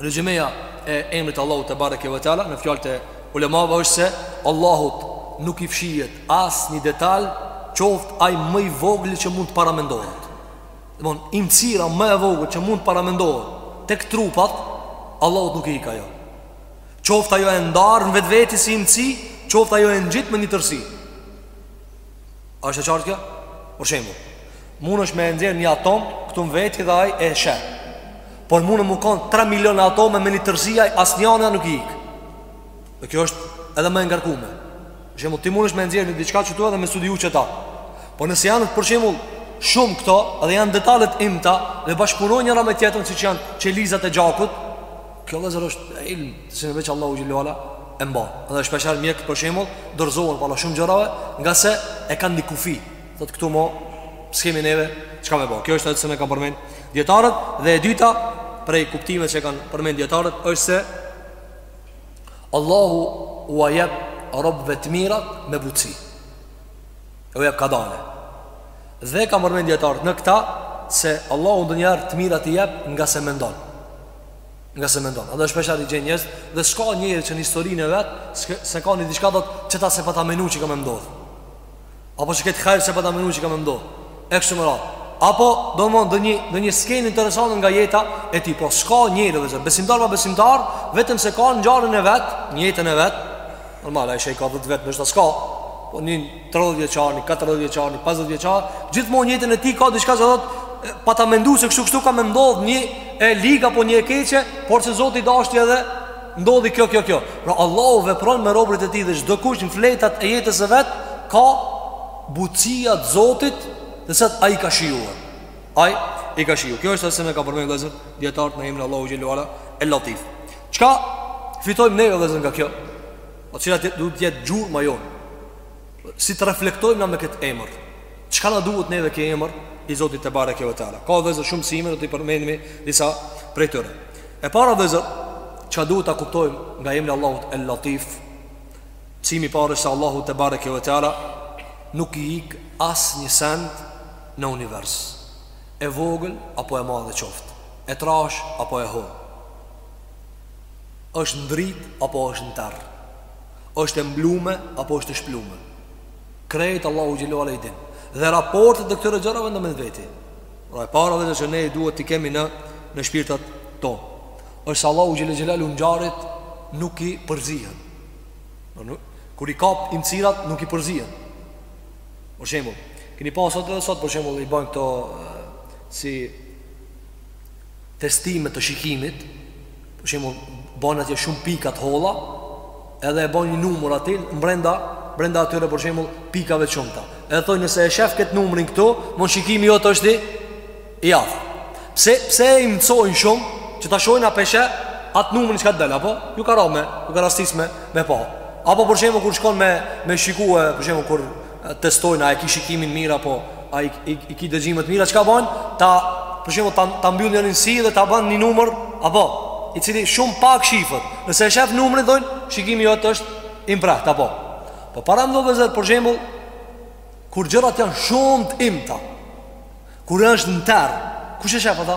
Rezymeja e emrit Allahu tebareke ve teala Në fjalët e ulemave është se Allahut nuk i fshihet asnjë detal Qoftë ai më i vogli që mund të paramendohet Domethon, imtësira më e vogël që mund të paramendohet Tek trupat, Allahut nuk i ik ajo Qoftë ajo e ndarë në vetveti si imtësi Qoftë ajo e ngjitë me një tërsi A është e qartë kjo? Për shembull munesh me e nxjerr një atom Këtu në veti dhe ai e sheh Por munë me konë 3 milion atome me një tërsi Ai asnjana nuk i ik Dhe kjo është edhe më e ngarkume Shembull ti munesh me e nxjerr një diçka qëtu edhe me studiu qëta Por nëse janë për shembull Shumë këto edhe janë detale t'imta Dhe bashkëpunon njëra me tjetrën siç janë qelizat e gjakut Kjo vllezër është ilm të cilën veç Allahu xhele ve ala e mban. Dhe shpesh herë mjek për shembull dorëzohen para shumë gjërave, ngase e kanë një kufi. Thotë këtu mo s'kemi neve çka me bo. Kjo është ajo që e kanë përmend dijetarët dhe e dyta prej kuptimeve që kanë përmend dijetarët është se Allahu ua jep robëve të mirat me butësi. E ua jep kadale. Dhe kanë përmend dijetarët në këta se Allahu ndonjëherë të mirat i jep nga s'e mendon. Nga s'e mendon Andaj shpesh herë i gjen njerëz Dhe s'ka njeri që në historinë e vet S'e ka një diçka thot Qëta s'e pata menu që ka me m'ndodh Apo që këtë hajr s'e pata menu që ka me m'ndodh E kështu me radhë Apo domethënë ndonjë skenë interesante nga jeta E tij po s'ka njeri vllezër Besimtar pabesimtar Vetëm se ka ngjarjen e vet Në jetën e vet Normal, ai që i ka dhet vjet Ndoshta s'ka Po një 30 vjeçari, 40 vjeçari, 50 vjeçar, gjithmonë në jetën e tij ka diçka që thotë pa ta menduar se kështu kështu ka me ndodh një e liga apo një e keqe, por se Zoti dashti edhe ndodhi kjo kjo kjo. Pra Allahu vepron me robërit e tij dhe çdokush në fletat e jetës së vet ka butësia të Zotit, dhe sa ai i ka shijuar. Ai i ka shijuar. Kjo është ajo që ka përmend vëllezër dijetarët në emrin e Allahut xhele ve ala el latif. Çka fitojmë ne vëllezër nga kjo? O cila duhet të jetë gjurma jonë Si të reflektojmë na me këtë emër Çka na duhet neve ky emër I Zotit tebareke ve teala Ka vëllezër shumë mësime do t'i përmendim disa prej tyre E para vëllezër Çka duhet ta kuptojmë nga emri i Allahut El Latif Mësimi i parë se Allahut tebareke ve teala Nuk i ik asnjë send në univers E vogël apo e madhe qoftë E trashë apo e hollë Është në dritë apo është në terr? Është e mblume apo është e shplume? Krejt Allahu xhele ve ala i din. Dhe raportet e këtyre gjërave ndërmjet veti. Pra e para dhe që ne duhet t'i kemi në në shpirtat tonë. Është se Allahu xhele xhelaluhu ngjarjet nuk i përzihen. Kur i kap imtësirat nuk i përzihen. Për shembull, keni pa sot edhe sot për shembull i bajnë këto si testime të shikimit, për shembull, bën atje shumë pika të holla, edhe e bën një numër aty brenda brenda atyre për shembull pikave të shumta. Edhe thonë nëse e shef këtë numrin këtu, domethënë shikimi jot është i i aftë. Pse pse i imtësojnë shumë që ta shohin a po e sheh atë numrin që ka dal apo ju ka rënë, ju ka rastis me me pa. Apo për shembull kur shkon me me shikue, për shembull kur testojnë a e ki shikimin mirë apo a i, i, i ki dëgjimet mirë, çka bajnë? Ta për shembull ta ta mbyll njërin sy dhe ta bën një numër apo i cili shumë pak shifët. Nëse e shef numrin thonë shikimi jot është i mprehtë apo. Po paramendo vëllezër për shembull kur gjërat janë shumë të imta. Kur është në terr, kush e shef ata?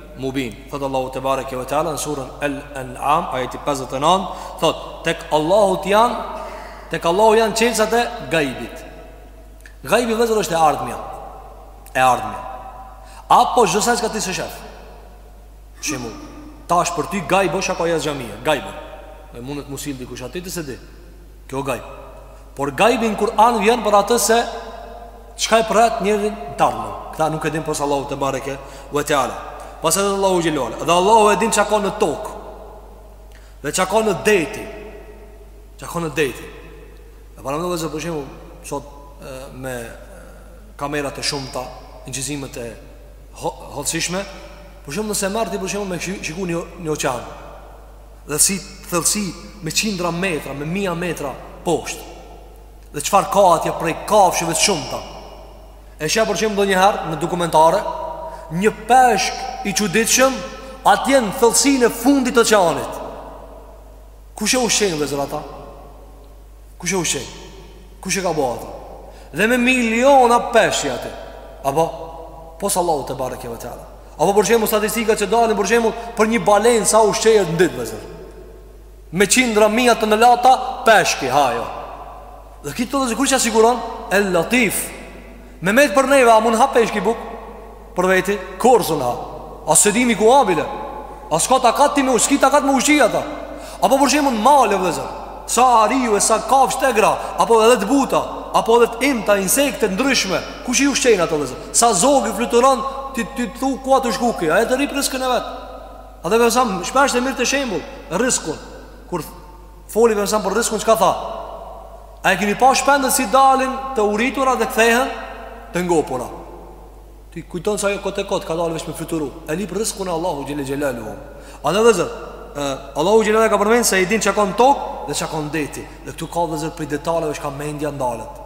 Mubin. Thotë Allahu tebareke ve teala në surën Al-An'am ajeti 59, thotë tek Allahu janë tek Allahu janë çelësat e gajbit. Gajbi vëllezër është e ardhmja. E ardhmja. Apo çdo send çka ti s'e shef. Shembull. Tash për ty gajb o çka o jashtë xhamia, gajb o. Mundet me u sill dikush aty ti s'e di. Kjo gajb Por gajbi në Kur'an vjen për atë se Çka e pret njerin n'ardhmëri Këtë nuk e din pos Allahut tebareke ve teala Pastaj Allahu xhele ve ala Dhe Allahu e din çka ka në tokë Dhe çka ka në det Çka ka në det E paramendo vëllezër për shembull Sot e, me kamerat e shumta Incizimet e hollësishme Për shembull nëse marrim për shembull me shiku një, një oqean Dhe si thellësi me qindra metra, me mijëra metra poshtë. Dhe çfarë ka atje prej kafshëve të shumta. E sheh për shembull ndonjëherë në dokumentare një peshk i çuditshëm atje në thellësinë e fundit të oqeanit. Kush e ushqen vllezër ata? Kush e ushqen? Kush e ka bo ata? Dhe me miliona peshqi aty. Apo? Pos Allahut tebareke ve teala. Apo për shembull statistika që dalin për shembull për një balenë sa ushqehet në ditë vllezër. Me qindra mijë tonelata peshki ha ajo. Dhe këtë vllezër kush ia siguron El Latif Me metë për neve, a mund ha peshki buk Për veti, kur s'don ha As s'e dimë ku ha bile As s'ki takat ti me ushqy, s'ki takat me ushqy ata Apo për shembull në male vllezër Sa ariu e sa kafshë të egra Apo edhe të buta Apo edhe të imta, insekte të ndryshme Kush i ushqen ato vllezër Sa zogu fluturon Ti thu ku është tu shku ky Ai e lyp riskun e vet Alejhi selam Shpesh e merrte shembull Riskun Kur foli alejhi selam për riskun Çka tha A e kini pa shpendët si dalin Të uritura dhe kthehen Të ngopura Ti kujton se ajo kot e kot Ka dalë veç me fluturu E lyp riskun e Allahut xhele xhelaluhu A vllezër Allahu xhele e ka përmend Se i din që ka në tok Dhe që ka në deti Dhe këtu ka vllezër prej detaleve Çka mendja ndalet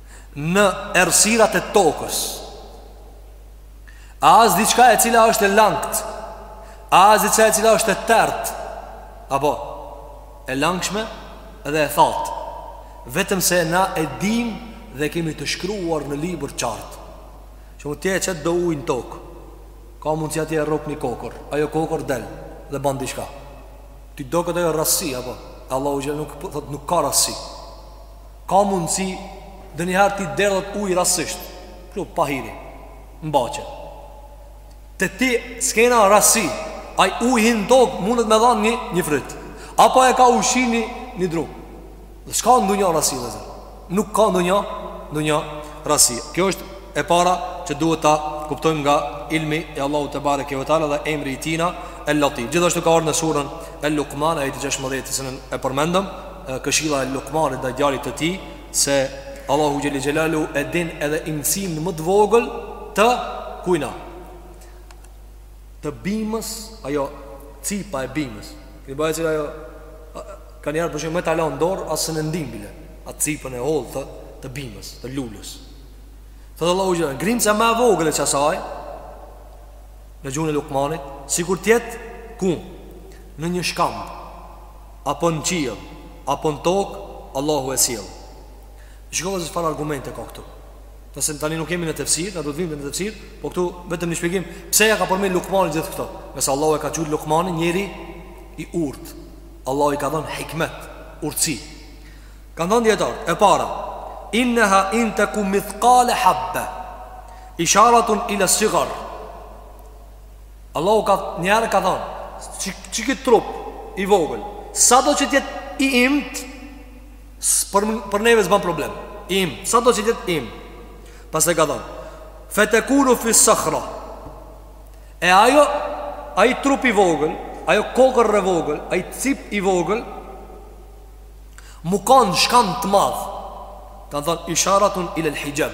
në errësirat e tokës. As diçka e cila është e langtë, as diçka e cila është e tertë, apo e langshme dhe e thatë, vetëm se na e dim dhe kemi të shkruar në libër të qartë. Shembull ti e qet do ujë në tokë, ka mundësi atje e rrok një kokërr, ajo kokërr del dhe ban diçka. Ty t'doket ajo rastësi, apo, Allahu xhele, nuk, thot, nuk ka rastësi. Ka mundësi ndonjëherë ty t'derdhet uji rastësisht, kështu pa hiri, n'bahçe. Te ti s'ke, na rastisi, ai uji hin në tokë mundet me dhanë një një fryt. Apo e ka ushqy një dru. Dhe s'ka ndonjë rastësi vllezër. Nuk ka ndonjë ndonjë rastësi. Kjo është e para që duhet ta kuptojmë nga ilmi i Allahut tebareke ve teala dhe emri i Tina El-Latif. Gjithashtu ka ardhur në surën e Lukman, ajeti 16 të cilën e përmendëm, këshilla e Lukmanit ndaj djalit të tij se Allahu xhele xhelaluhu e din edhe imtësinë më të vogël të kujna të bimës ajo cipa e bimës keni pa se si ajo kanjëherë për shembull me ta lanë n'dorë as s'e ndin bile atë cipën e hollë të, të bimës të lulës thotë Allahu xhele grimcë ma e vogël e qasaj në gjuhën e Lukmanit sikur t'jetë ku në një shkamb Apo në qiell Apo në tokë Allahu e sjell Shiko vëllezër çfarë argumente ka këtu Nëse ne tani nuk jemi në tefsir Na do të vimë në tefsir Po këtu vetëm një shpjegim Pse ja ka përmend Lukmani gjithë këto Nëse Allahu e ka qujt Lukmanin njeri i urt Allahu i ka dhënë hikmet Urtësi Kanë thënë dijetarët E para Inneha in teku mithkale habbe Isharatun ila sigar Allahu ka njëherë ka thënë, qiky trup i vogël, sado që të jetë i imt, për për neve s'ban problem. I imt, sado që të jetë i imt. Pastaj ka thënë, "Fetekun fi sakhra." E ajo ai trup i vogël, ajo kokërr e vogël, ai cip i vogël mu kanë n'shkam të madh. Kanë thënë isharatun ila al-hijab.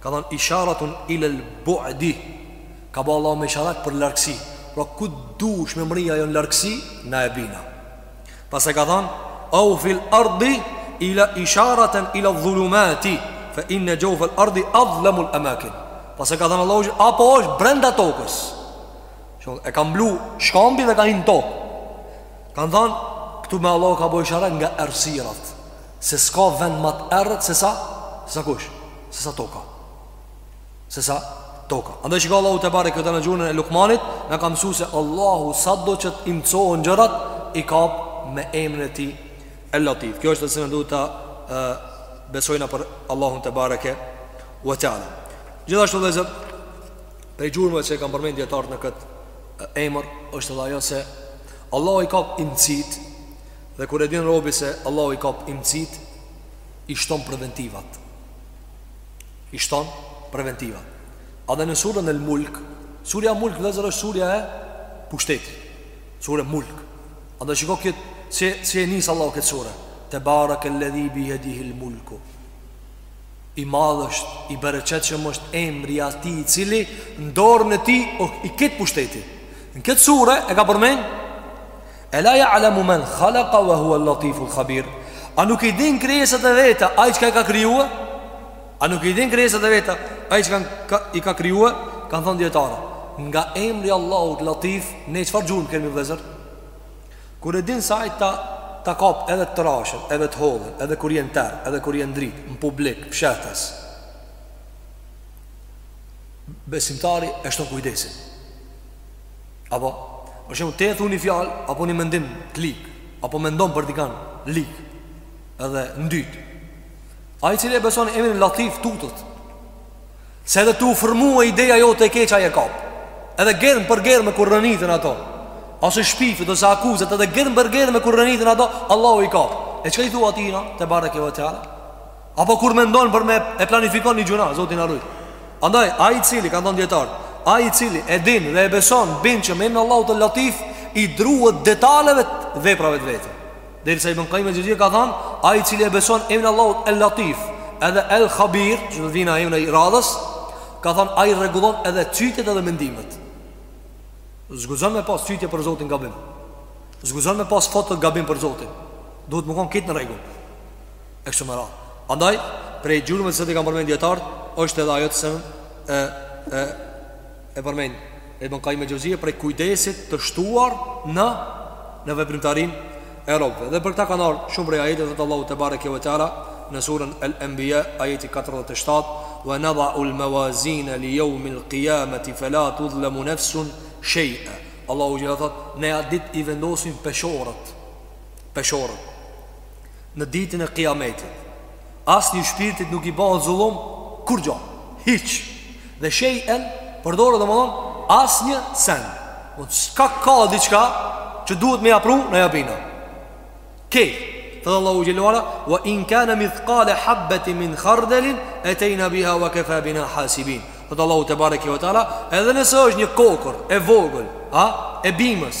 Ka thënë isharatun ilel bu'di, ka ba Allahu me isharat për largësi. Pra ku dush me mri ajo në largësi, na e bina. Pastaj ka thënë au fil ardi ila isharatan ila dhulumati fa in jawf al ardi adlam al amakin. Pastaj ka thënë Allahu apo është brenda tokës. Që e ka mblu shkambi dhe ka hi n'tokë. Kan thënë këtu me Allahu ka bo isharat nga errësirat. se s'ka vend më të errët se sa se sa kush, se sa toka. Se sa toka. Andaj shiko Allahu tebareke ve teala në gjuhën e Lukmanit, na ka mësuar se Allahu sa do që të imcohen gjërat i kap me emrin e tij El Latif. Kjo është se ne duhet ta besojna për Allahun tebareke ve teala. Gjithashtu vëllezër prej gjurmëve që e kanë përmend dijetarët në këtë emër është dhe ajo se Allahu i kap imcit Dhe kur e din robi se Allahu i kap imcit, i shton preventivat. I shton preventivat. Andaj në suren El Mulk, surja mulk vëllezër është surja e pushtetit. Sure Mulk. Andaj shiko këtë, si, si e nis Allahu këtë sure. Tebarekel-ledhi bi jedihil-mulku. I madh është, i bereqetshëm është emri i atij i cili, n'dorën e tij, o, i këtë pushteti. Në këtë sure e ka përmend, E la ja'lemu men khalaka wa huwel latiful khabir A nuk i din krijesat e veta Ai qka i ka kriju A nuk i din krijesat e veta Ai qka ka, i ka kriju Kanë thonë dijetarët Nga emri i Allahut Latif Ne çfarë gjurme kemi vëllezër Kur e din se Ai ta ta kap edhe të trashën Edhe të hollën Edhe kur je n'terr Edhe kur je n'dritë Në publik Fshehtas Besimtari e shton kujdesin Apo, për shembull, t'e thu ni fjalë, apo një mendim të lig, apo mendon për dikan lig, edhe ndyt. Ai i cili e beson emrin latif tutet, se edhe tu u formu ideja jote e keqja e kap, edhe germë për germë me kur rreniten ato, ose shpifjet, ose akuzat, edhe germë për germë me kur rreniten ato, Allahu i kap. E çka i thua atina, tebareke ve teala? Apo kur mendon për me e planifiku një gjynah, Zoti na rujt. Andaj, ai i cili, kanë thanë dijetarët, ai i cili e din dhe e beson, bindshëm emnin e Allahut el latif, i druhet detaleve të veprave të veta. Derisa Ibn Kajjim el Xhevzije ka thanë, ai i cili e beson emnin e Allahut el latif, edhe el khabir, që të vjen emni i radhës, ka thanë, ai i rregullon edhe cytjet edhe mendimet. S'guxon me pas cytje për Zotin gabim. S'guxon me pas foto gabim për Zotin. Duhet me konë krejt në rregull. E kështu me radhë. Andaj, prej gjurmëve të cilat i kanë përmend dijetarët, është edhe ajo të cilën e, e, e përmend Ibn Kajjim el Xhevzije prej kujdesit të shtuar në, në veprimtarinë e robëve. Dhe për këtë kanë ardh shumë prej ajeteve, thotë Allahu tebareke ve teala, në surën El Enbije, ajeti 47, Ve nedaul mevazine li jeumil kijameti fela tudhlemu nefsun shej'a. Allahu gjitha thot, ne atë dit i vendosim peshorët. Peshorët. në ditën e Kijametit. Asnjë shpirtit nuk i bëhet zullum kurgjo, hiç. Dhe shejën përdoret domthon asnjë sen. Po çka ka diçka që duhet me ia pru na ia bina. Ke Thotë Allahu xhel-le ve ala Wa in kane mithkale habbetin min khardelin etejna biha wa kefa bina hasibin Thotë Allahu tebareke ve teala Edhe nëse është një kokërr e vogël a, E bimës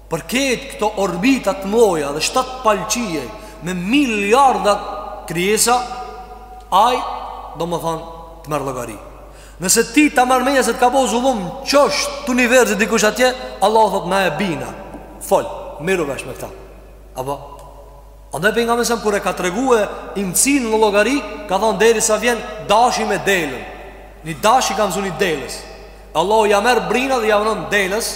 Për krejt këto orbita t'mdhaja dhe shtatë palë qiej me miliardat krijesa, ai, domethonë, të merr llogari. Nëse ty ta merr menja se të ka bo zullum, n'qosh të universit dikush atje, Allahu thotë, na e bina, fol, miru vesh me këta. Apo, andaj Pejgamberi alejhi selam, kur e ka tregu imtësinë në llogari, ka thonë, derisa vjen, dashi me delën. Një dash i ka mshu një delës. Allahu ja merr brinat dhe ja venon delës,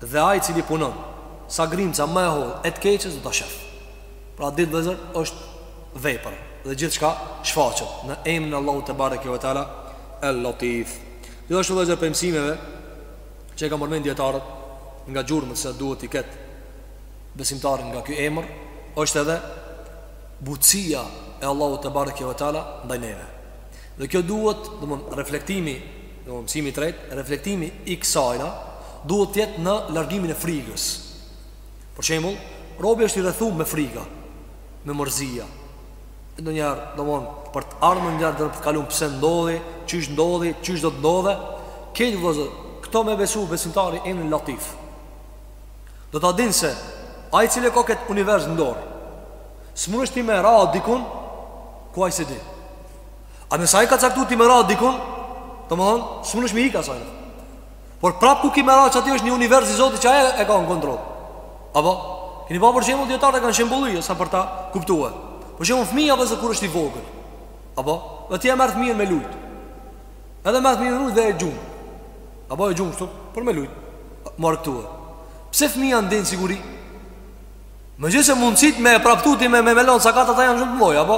Dhe ai i cili punon, sa grimca më e hollë e të keqes do ta shef. Pra ditë vllezër është vepër dhe gjithçka shfaqet në emrin e Allahut tebareke ve teala El Latif. Gjithashtu vllezër prej mësimeve që i kanë përmend dijetarët nga gjurmët të cilat duhet t'i ketë besimtari nga ky emër është edhe butësia e Allahut tebareke ve teala ndaj neve. Dhe kjo duhet, domethonë, reflektimi Mësimi i tretë, reflektimi i kësajna duhet të jetë në largimin e frigës. Për shembull, robi është i rrethuar me friga, me mërzia. Ndonjëherë, domthon, për të ardhmen, ndonjëherë për të kalumen pse ndodhi, qysh ndodhi, qysh do të ndodhe. Këto vëllezër, këto me besu besimtari në El-Latif. Do ta dinë se ai i cili e ka këtë univers në dorë, s'munesh ti me ra dikun ku ai s'e di. A nëse ai ka caktuar ti me ra dikun, domthon, s'munesh me i ikë asaj. Por prap ku ki me ra qaty është një univers i Zotit që ai e ka në kontroll. Apo, keni pa për shembull dijetarët e kanë shembull sa për ta kuptuar. Për shembull fëmija vëllezër kur është i vogël. Apo, dhe ti e merr fëmijën me lujt. Edhe merr fëmijën lujt dhe e gjun. Apo e gjun kështu për me lujt. M'u argëtu. Pse fëmija ndin siguri? Megjithëse mundësitë me e praptuti me me melon Sa ka të ta janë shumë të mdhoj, apo?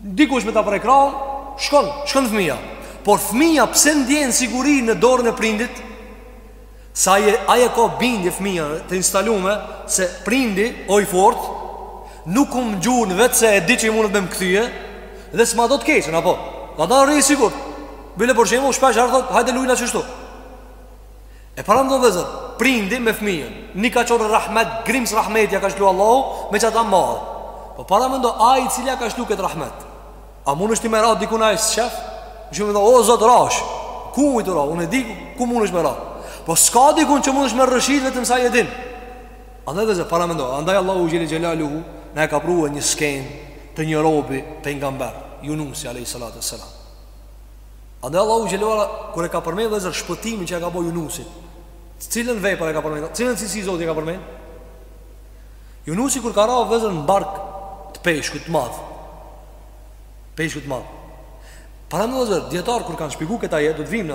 Dikush me ta prek krahun, shkon, shkon fëmija. Por fëmija pse ndjen siguri në dorën e prindit? Se ai e, ai e ka bindje fëmija të instalume se prindi, o i fortë, nuk më gjun vetëm se e di që ai mundet me më kthy, dhe s'ma do të keqen, apo? Andaj rri i sigurt. Bile për shembull, shpeshherë thot, hajde lujna qështu. E paramendo vëllezër, prindi me fëmijën, një kokërr rahmet, grimcë rahmet, ja ka lshu Allahu, me që ata marë. Po paramendo, ai i cili ja ka lshu këtë rahmet. A munesh ti me ra, dikun ai s'e shef? Më shumë mendo, o Zot rashë, ku muj të ra, unë e di ku munesh me ra. Po s'ka dikun që munesh me rrëshqit vetëm se ai e din. Andaj vëllezër, paramendo, andaj Allahu xhele xhelaluhu, neve na ka pru një skenë të një robi, pejgamber, Junusi, a.s. Andaj Allahu xhelaluhu kur e ka përmend vëllezër shpëtimin që ia ka bo Junusit. Cilën vepër e ka përmend? Cilën cilësi Zoti e ka përmend? Junusi kur ka ra vëllezër në bark të peshkut të madh. Peshkut të madh. Paramendo vëllezër, dijetarët kur e kanë shpjegu këtë ajet, do të vim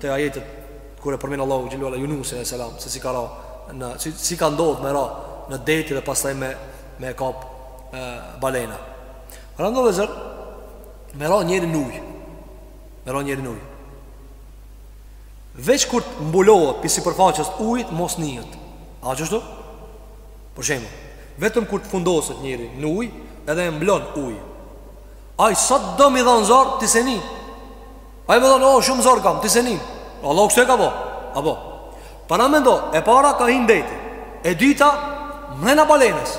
te ajetet kur e përmend Allahu xhele ve ala Junusin alejhi selam, se si ka ra në si, si ka ndodhur me ra në deti dhe pastaj me e kap balena. Paramendo vëllezër, Me ra njeri në ujë Me ra njeri në ujë Veç kur të mbulohet pi sipërfaqes ujit mo s'nihet A qështu? Për shembull Vetëm kur të fundoset njeri në ujë Edhe e mblon uji Ai sado me i dhanë zor Ti s'e nin Ai me dhanë o shumë zor kam Ti s'e nin Allahu kështu e ka bo Apo Paramendo E para ka hi në deti E dyta Mrena balenës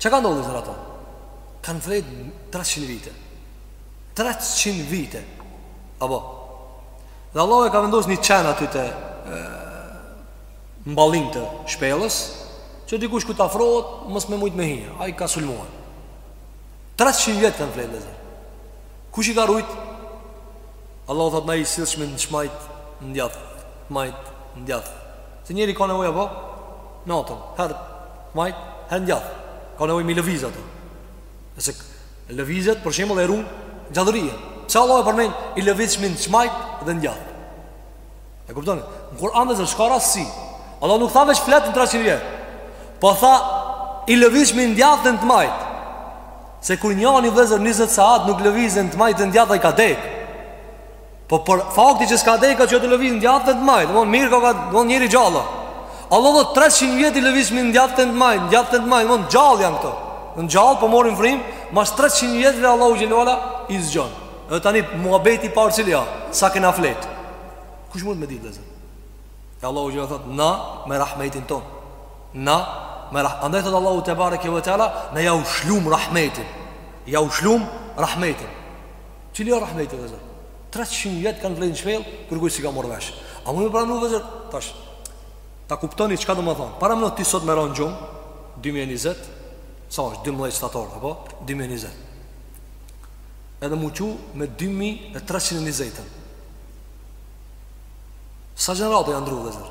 Që ka ndodhë, vllezër ato? Kanë flejtë 300 vite. 300 vite. Apo? Dhe Allahu e ka vendosë një qen aty te n'ballin të shpelës, që dikush kur të afrohet, mos me mujtë me hi, ai ka sulmuar. 300 vjetë kanë flejtë, vllezër. Kush i ka rujtë? Allahu thotë na i sillshmi në t'majtë, në djathë, majtë, në djathë. Se njeri ka nevojë apo natën, herë të majtë, herë në djathë, ka nevojë me lëvizë ato. Nëse lëvizet, për shembull e run gjallërinë. Pse Allahu e përmend i lëvizshmin të majtë dhe në djathë? E kuptoni? Në Kur'an vllezër, s'ka rastësi. Allahu nuk tha veç fletën 300 vjetë. Po tha i lëvizshmin në djathë dhe në të majtë. Se kur njani vllezër 20 saat nuk lëviz në të majtë dhe në djathë, ai ka dekë. Po për fakti që s'ka dek ka që të lëviz në djathë në të majtë domethanë mirë ka domethanë njeri gjallë Allahu thotë 300 vjetë i lëvizshim në djathë në të majtë Në djathë në të majtë domethanë gjallë janë këto Në gjallë po marrin frymë Mas 300 vjetë dhe Allahu xhele ve ala i zgjon Dhe tani muhabeti i parë cili a Sa kena fletë Kush mund me ditë vllezër E Allahu xhele ve ala thot Na me rahmetin ton Na me rahmetin Andaj thot Allahu tebareke ve teala Na jau lshum rahmetin Jau lshum rahmetin Cili është rahmeti vllezër? 300 vjet kanë flejt n'shpellë, kurkush s'i ka marrë vesh. A mund me pranu vllezër? Tash. Ta kuptoni çka domethanë. Paramendo ti sot me ra n'gjum 2020. Sa është 12 shtator apo 2020. Edhe m'u çu me 2320. Sa gjenerata janë ndrru vllezër?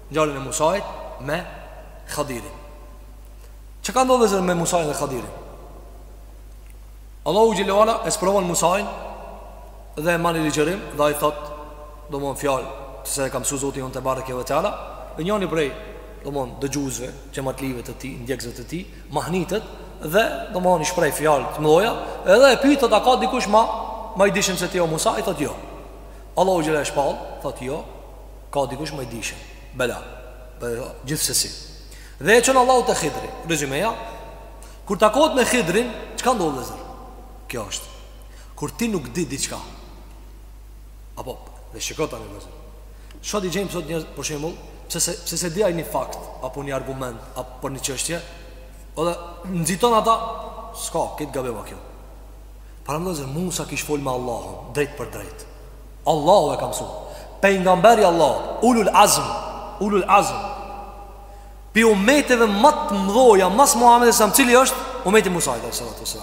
Ngjarjen e Musait me Khadirin Çka ka ndodhë vllezër me Musain dhe Khadirin? Allahu xhele ve ala e sprovon Musain dhe e man një ligjërim dhe ai thot domethanë fjalë që ja ka msu Zoti ynë tebareke ve teala dhe njani prej domethanë dëgjuesve xhematlive të tij, ndjekësve të tij mahnitet dhe domethanë i shpreh fjalë të mdhaja edhe e pyet a ka dikush ma ma i dishim se ti o Musa i thot jo Allahu xhele ve ala i shpall thot jo Ka dikush më i dishëm. Bela. Bela. Gjithsesi. Dhe e çon Allahu te Khidri. Rezumeja, kur takohet me Khidrin, çka ndodh vllezër? Kjo është. Kur ti nuk di diçka. Apo, dhe shikoj tani vllezër. Sot i gjen sot njerëz për shembull, pse se pse se di ai një fakt apo një argument apo për një çështje, edhe nxiton ata, s'ka, kjo është gabim apo kjo. Paramendo vllezër, Musa kish fol me Allahun, drejt për drejt. Allahu e ka mësu Pejgamberi Allah Ulul azm Ulul azm Pi umeteve ma t'mdhaja Mas Muhammedit a.s. Cili është umeti Musajt a.s.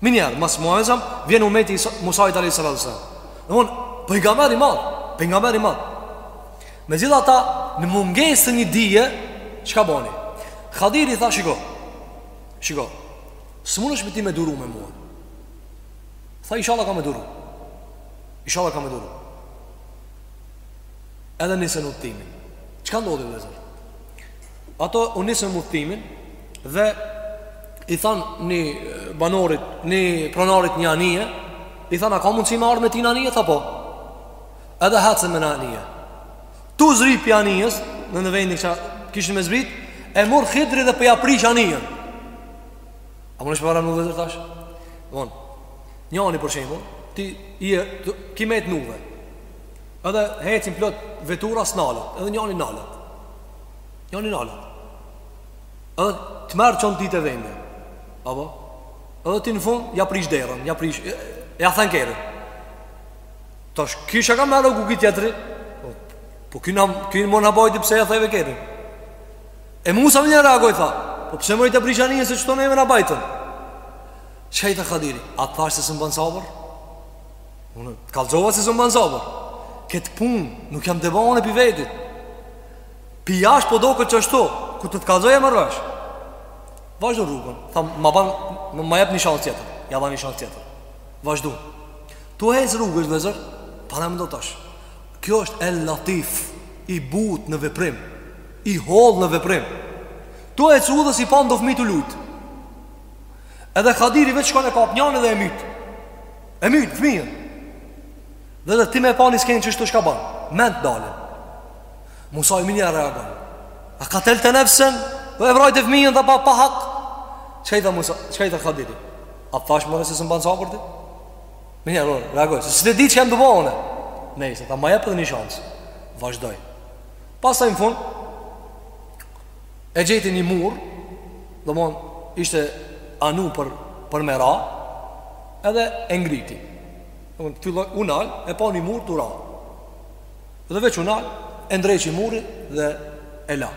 Menjiherë Mas Muhammedit a.s. Vjen umeti Musajt a.s. Domon Pejgamber i madh Pejgamber i madh Me gjithë ata Në mungesë të një dije Çka boni Khadiri tha shiko Shiko S'mund është me ti me duru me mua Tha ishalla ka me duru Ishalla ka me duru Edhe nisën udhëtimin Çka ndodhi vëllezër? Ato u nisën udhëtimin Dhe i than një banorit Një pronarit një anije I than a ka mundësi me ardh me ti në anije? Tha po Edhe hecën me në anije Tu zbrit pi anijes Në në vendin që kishin me zbrit E mor Khidri dhe po ja po prish anijen A munesh paramendu vëllezër tash? Domon, njani për shembull, ti i e, të, ki met n'udhë. Edhe hecin plot vetura s'nalet, edhe njani nalet. Njani nalet. Edhe të merr çon dej te vendi. Apo? Edhe ti në fund, ja prish derën, ja prish, e, ja then kerrin. Tash, qysh ka me reagu ky tjetri? Po, po ky na, ky na mor na bajti pse e theve kerrin. E Musa menjiherë reagoj tha Po pse more ti prish anijen se qëta neve na bajtën Çka i tha Khadiri? A të thashë se s'mun ban sabër? Unë të kallzova se s'mun ban sabër Këtë punë nuk jam tu e bo unë pi vetit Pi jashtë po doket qështu Kur të të kallzoj e merr vesh Vazhdon rrugën Tha ma ban Ma jep një shansë tjetër Ja ban një shansë tjetër Vazhdo Tu hec rrugës vëllezër Paramendo tash Kjo është el latif I butë në veprim I hollë në veprim. Tu ec udhës i pan do fëmijë tu lujt. Edhe Khadiri veç shkon e kap njërin dhe e myt. E myt fëmijën. Dhe dhe ti me pa ni skenë qështu çka ban Ment dalin Musai menjiherë reagon A katelte nefsen Dhe e vrajte fëmijën dhe pa, pa hak Çka i tha Musa Çka i tha Khadiri A të thash more se s'mun ban sabër ti Menjiherë reagon Se s'e di çka jam tu bo unë Nejse tha ma jep dhe një shansë Vazhdoj Pastaj në fund E gjeti një mur Domon ishte anu për, për me ra Edhe e ngriti Domon filloj u nal E pa një mur tu ra Dhe veç u nal E ndreqi murin dhe e la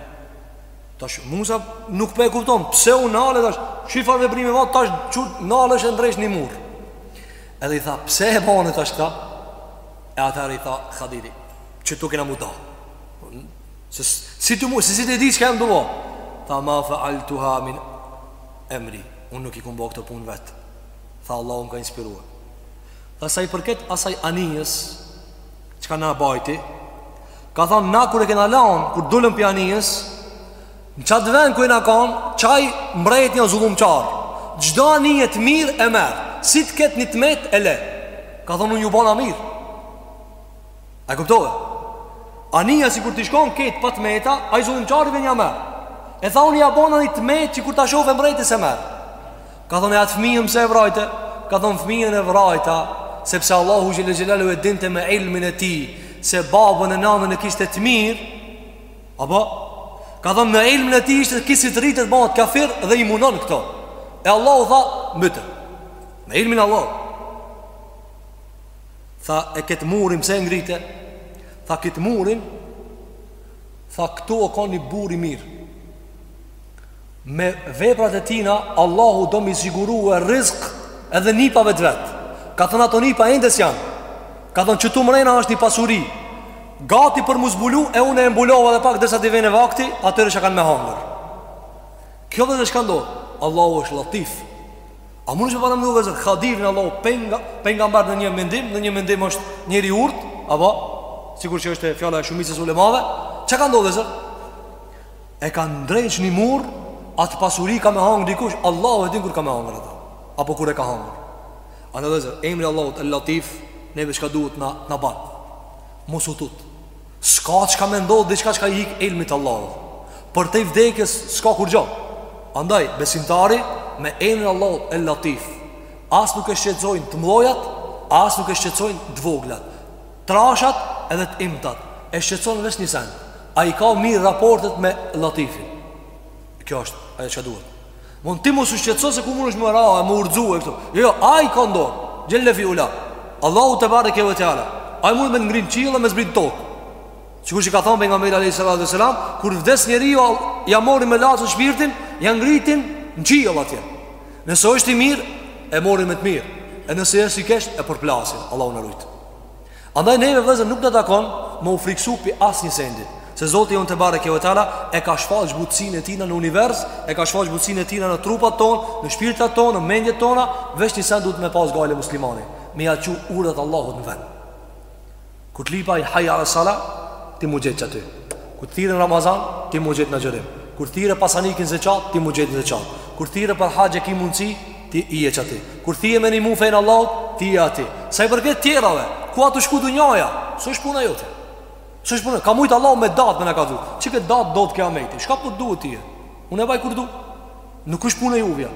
Tash Musa nuk po e kupton Pse u nale tash Çfarë veprimi vat Tash që nalesh ta ndreqsh një mur Edhe i tha Pse e bane tash kta E atër i tha Khadiri Qetu kena m'u da Se si të mu Se si të di çka jam tu bo Tha ma faaltuha min emri Unë nuk e kom bo këtë punë vetë Tha Allahu më ka inspiru Tha sa i përket asaj anijes Çka na bajti Ka thonë na kur e kena lan Kur dullëm pi anijes Në qat ven kur jena kanë Qaj mbret një zullumqar Çdo anije t'mirë e merr Si të ketë një të metë e le Ka thonë unë ju bona mirë A kuptove? Anija sikur t'ish kon kejt pa të meta, ai zullumqari dhe ja merr. E tha unë ia bona një të metë që kur ta shofë mbreti s'e merr. Ka thonë e atë fëmijën pse e vrajte, ka thonë fëmijën e vrajta, sepse Allahu xhelle xhelaluhu e dinte me ilmin e tij, se babën e nanën e kishte të mirë, apo, ka thonë në ilmin e tij ishte kur t'rritet bahet kafir dhe i munon këto. E Allahu tha, myte, me ilmin Allahu. Tha e këtë murin pse e ngrite Tha këtë murin Tha këtu o kanë një burrë i mirë Me veprat e tina Allahu do m'i sigurue rrizk Edhe nipave të vet Ka thënë ato nipa ende s'janë Ka thënë qetu mrena është një pasuri Gati për m'u zbulu E une e mbulova dhe pak derisa t'i vjen vakti Atyre që kanë me hangër Kjo dhe dhe çka do Allahu është latif A mund ta paramendoni vëzër Hadirin Allahu penga pejgamber në një mendim, në një mendim është njeri i urt, apo sikur që është fjala e shumicës së ulemave, çka ka ndodhur vëzër? E ka ndreq një mur, atë pasuri ka me hangër dikush, Allahu e din kur ka me hangër atë. Apo kur e ka hangër. Andaj vëzër, emri i Allahut el latif, neve çka duhet na, na bat. Mos u tut. S'ka çka me ndodh diçka çka i hik ilmit Allahut Përtej vdekjes s'ka kurgjo Andaj, besimtari me emrin e Allahut el latif As nuk e shqetsojnë të mdhojat As nuk e shqetsojnë të voglat Trashat edhe të imtat E shqetson veç një sen A i ka mirë raportet me latifin Kjo është ajo që duhet Mund ti mos u shqetëso se ku mundesh me ra e me u rrzu e kështu. Jo, jo, ai kon do, xhelle fi ula. Allahu tebareke ve teala. Ai mund me ngrit n'qiell dhe me zbrit n'tokë. Sikur që ka thonë pejgamberi a.s. Kur vdes njeriu, ja morrin melaqet shpirtin, ja ngritin në qiell atje. Nëse është i mirë, e morrin me të mirë. E nëse është i keq, e përplasin. Allahu na rujtë. Andaj neve vëzër nuk na takon me u friksu pi asnjë sendit Se Zoti jonë tebareke ve teala e ka shfaq butësin e tina në univers E ka shfaq butësin e tina në trupat tonë, në shpirtat tonë, në mendjet tona Veç një send duhet me pas gajle muslimani Me ia çu urdhrat Allahut në vend Kur t'lyp ai hajja ala sala, ti m'u gjet qaty Kur thirr në Ramazan, ti m'u gjet n'agjërim Kur thirr pasanikin zeqat, ti m'u gjet në zeqat Kur thirr për haxh e ki mundësi, Ti je ç'aty Kur ti je me emrin e Allahut Ti je aty Sa i përket tjerave Ku do të shkojë dunjaja S'është puna jote S'është puna Ka mujtë Allahu me datë me na kallxu Që këtë datë do të kijameti Shka po të duhet tye Unë e baj kur du Nuk është punë e juvja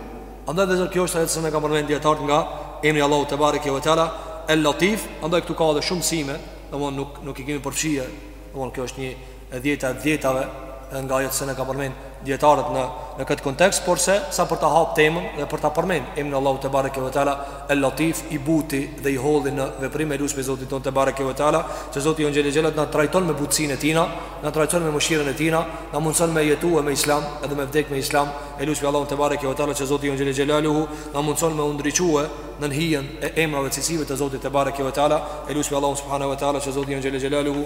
Andaj vllezër kjo është ajo që e kanë përmend dijetarët nga Emri i Allahut tebareke ve teala El Latif Andaj këtu ka dhe shumë mësime Dhe nuk, nuk i kemi përfshije Dhe kjo është një e dhjeta e dhjetave dhe nga ajo që e kanë përmend dijetarët në në këtë kontekst, por se sa për ta hap temën dhe për ta përmend emrin e Allahut te bareke ve teala El Latif i buti dhe i holli në veprim e lusim Zotin tonë te bareke ve teala, që Zoti ynë Xhele Xhelaluhu të na trajton me butësinë e tijna, na trajton me mëshirën e tijna, na mundson me jetu me Islam, edhe me vdek me Islam, e lusim Allahun te bareke ve teala që Zoti ynë Xhele Xhelaluhu na mundson me u ndriçue në hijen e emrave dhe cilësive të Zotit te bareke ve teala, e lusim Allahun subhanahu ve teala që Zoti ynë Xhele Xhelaluhu